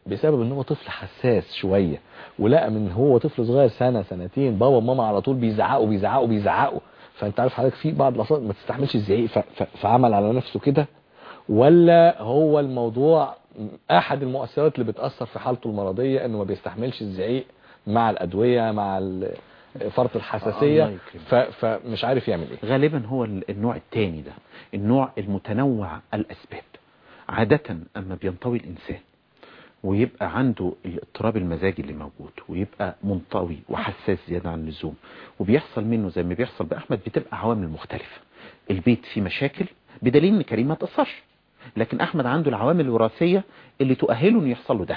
بسبب إن هو طفل حساس شوية ولقى من هو طفل صغير سنة سنتين بابا وماما على طول بيزعقوا بيزعقوا بيزعقوا. فأنت عارف حضرتك في بعض الاصوات ما تستحملش الزعيق. فعمل على نفسه كده؟ ولا هو الموضوع أحد المؤثرات اللي بتأثر في حالته المرضية إنه ما بيستحملش الزعيق مع الأدوية مع فرط يكرمك. ف... فمش عارف يعمل إيه. غالبا هو ال- النوع الثاني ده النوع المتنوع الأسباب. عادة أما بينطوي الإنسان ويبقى عنده الاضطراب المزاجي اللي موجود ويبقى منطوي وحساس زيادة عن اللزوم وبيحصل منه زي ما بيحصل بأحمد بتبقى عوامل مختلفة. البيت فيه مشاكل بدليل إن كريم ما تأثرش لكن أحمد عنده العوامل الوراثية اللي تؤهله إنه يحصل له ده.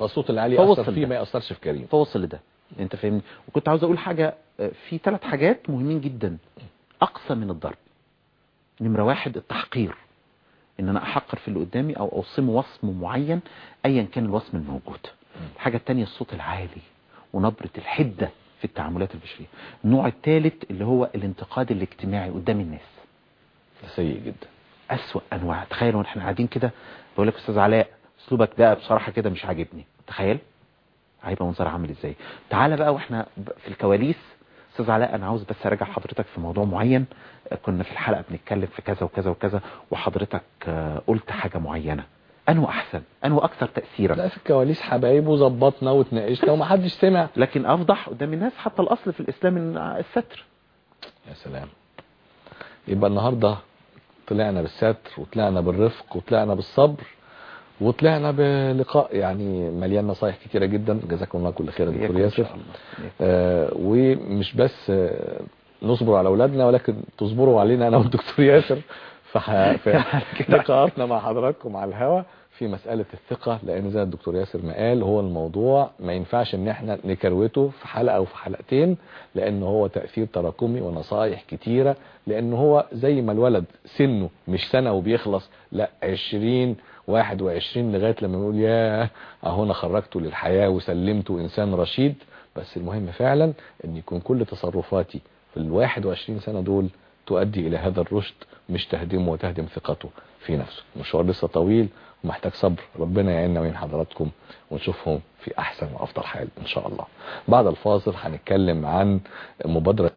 فالصوت العالي أثر فيه. ما يأثرش في كريم. فوصل لده. أنت فاهمني؟ وكنت عاوز أقول حاجة آه، في ثلاث حاجات مهمين جدا. أقصى من الضرب. نمرة واحد التحقير. إن أنا أحقر في اللي قدامي أو أوصمه وصم معين ايا كان الوصم الموجود. الحاجة التانية الصوت العالي ونبرة الحدة في التعاملات البشرية. النوع الثالث اللي هو الانتقاد الاجتماعي قدام الناس. سيء جدا. أسوأ أنواع. تخيل وإحنا قاعدين كده. بقول لك أستاذ علاء أسلوبك ده بصراحة كده مش عاجبني. تخيل؟ هيبقى منظر عامل إزاي؟ تعالى بقى وإحنا في الكواليس. أستاذ علاء أنا عاوز بس أراجع حضرتك في موضوع معين. كنا في الحلقة بنتكلم في كذا وكذا وكذا وحضرتك آه، قلت حاجة معينة. أنه أحسن؟ أنه أكثر تأثيرا؟ لا في الكواليس حبايب وظبطنا واتناقشنا ومحدش سمع. لكن أفضح قدام الناس حتى الأصل في الإسلام إن الستر. يا سلام. يبقى النهاردة طلعنا بالستر وطلعنا بالرفق وطلعنا بالصبر. وطلعنا بلقاء يعني مليان نصايح كتيرة جدا. جزاكم الله كل خير يا دكتور ياسر. آه ومش بس آه نصبر على أولادنا ولكن تصبروا علينا أنا والدكتور ياسر. في, لقاءاتنا مع حضراتكم على الهوا في مسألة الثقة لأن زي الدكتور ياسر ما قال هو الموضوع ما ينفعش إن إحنا نكروته في حلقة أو في حلقتين لأن هو تأثير تراكمي ونصائح كتيرة لأن هو زي ما الولد سنه مش سنة وبيخلص لأ 20 21 لغاية لما يقول ياه أهو أنا خرجته للحياة وسلمته إنسان رشيد. بس المهم فعلا أن يكون كل تصرفاتي في ال 21 سنة دول تؤدي إلى هذا الرشد مش تهدمه وتهدم ثقته في نفسه. مشوار لسه طويل ومحتاج صبر. ربنا يعيننا وين حضراتكم ونشوفهم في أحسن وأفضل حال إن شاء الله. بعد الفاصل هنتكلم عن مبادرة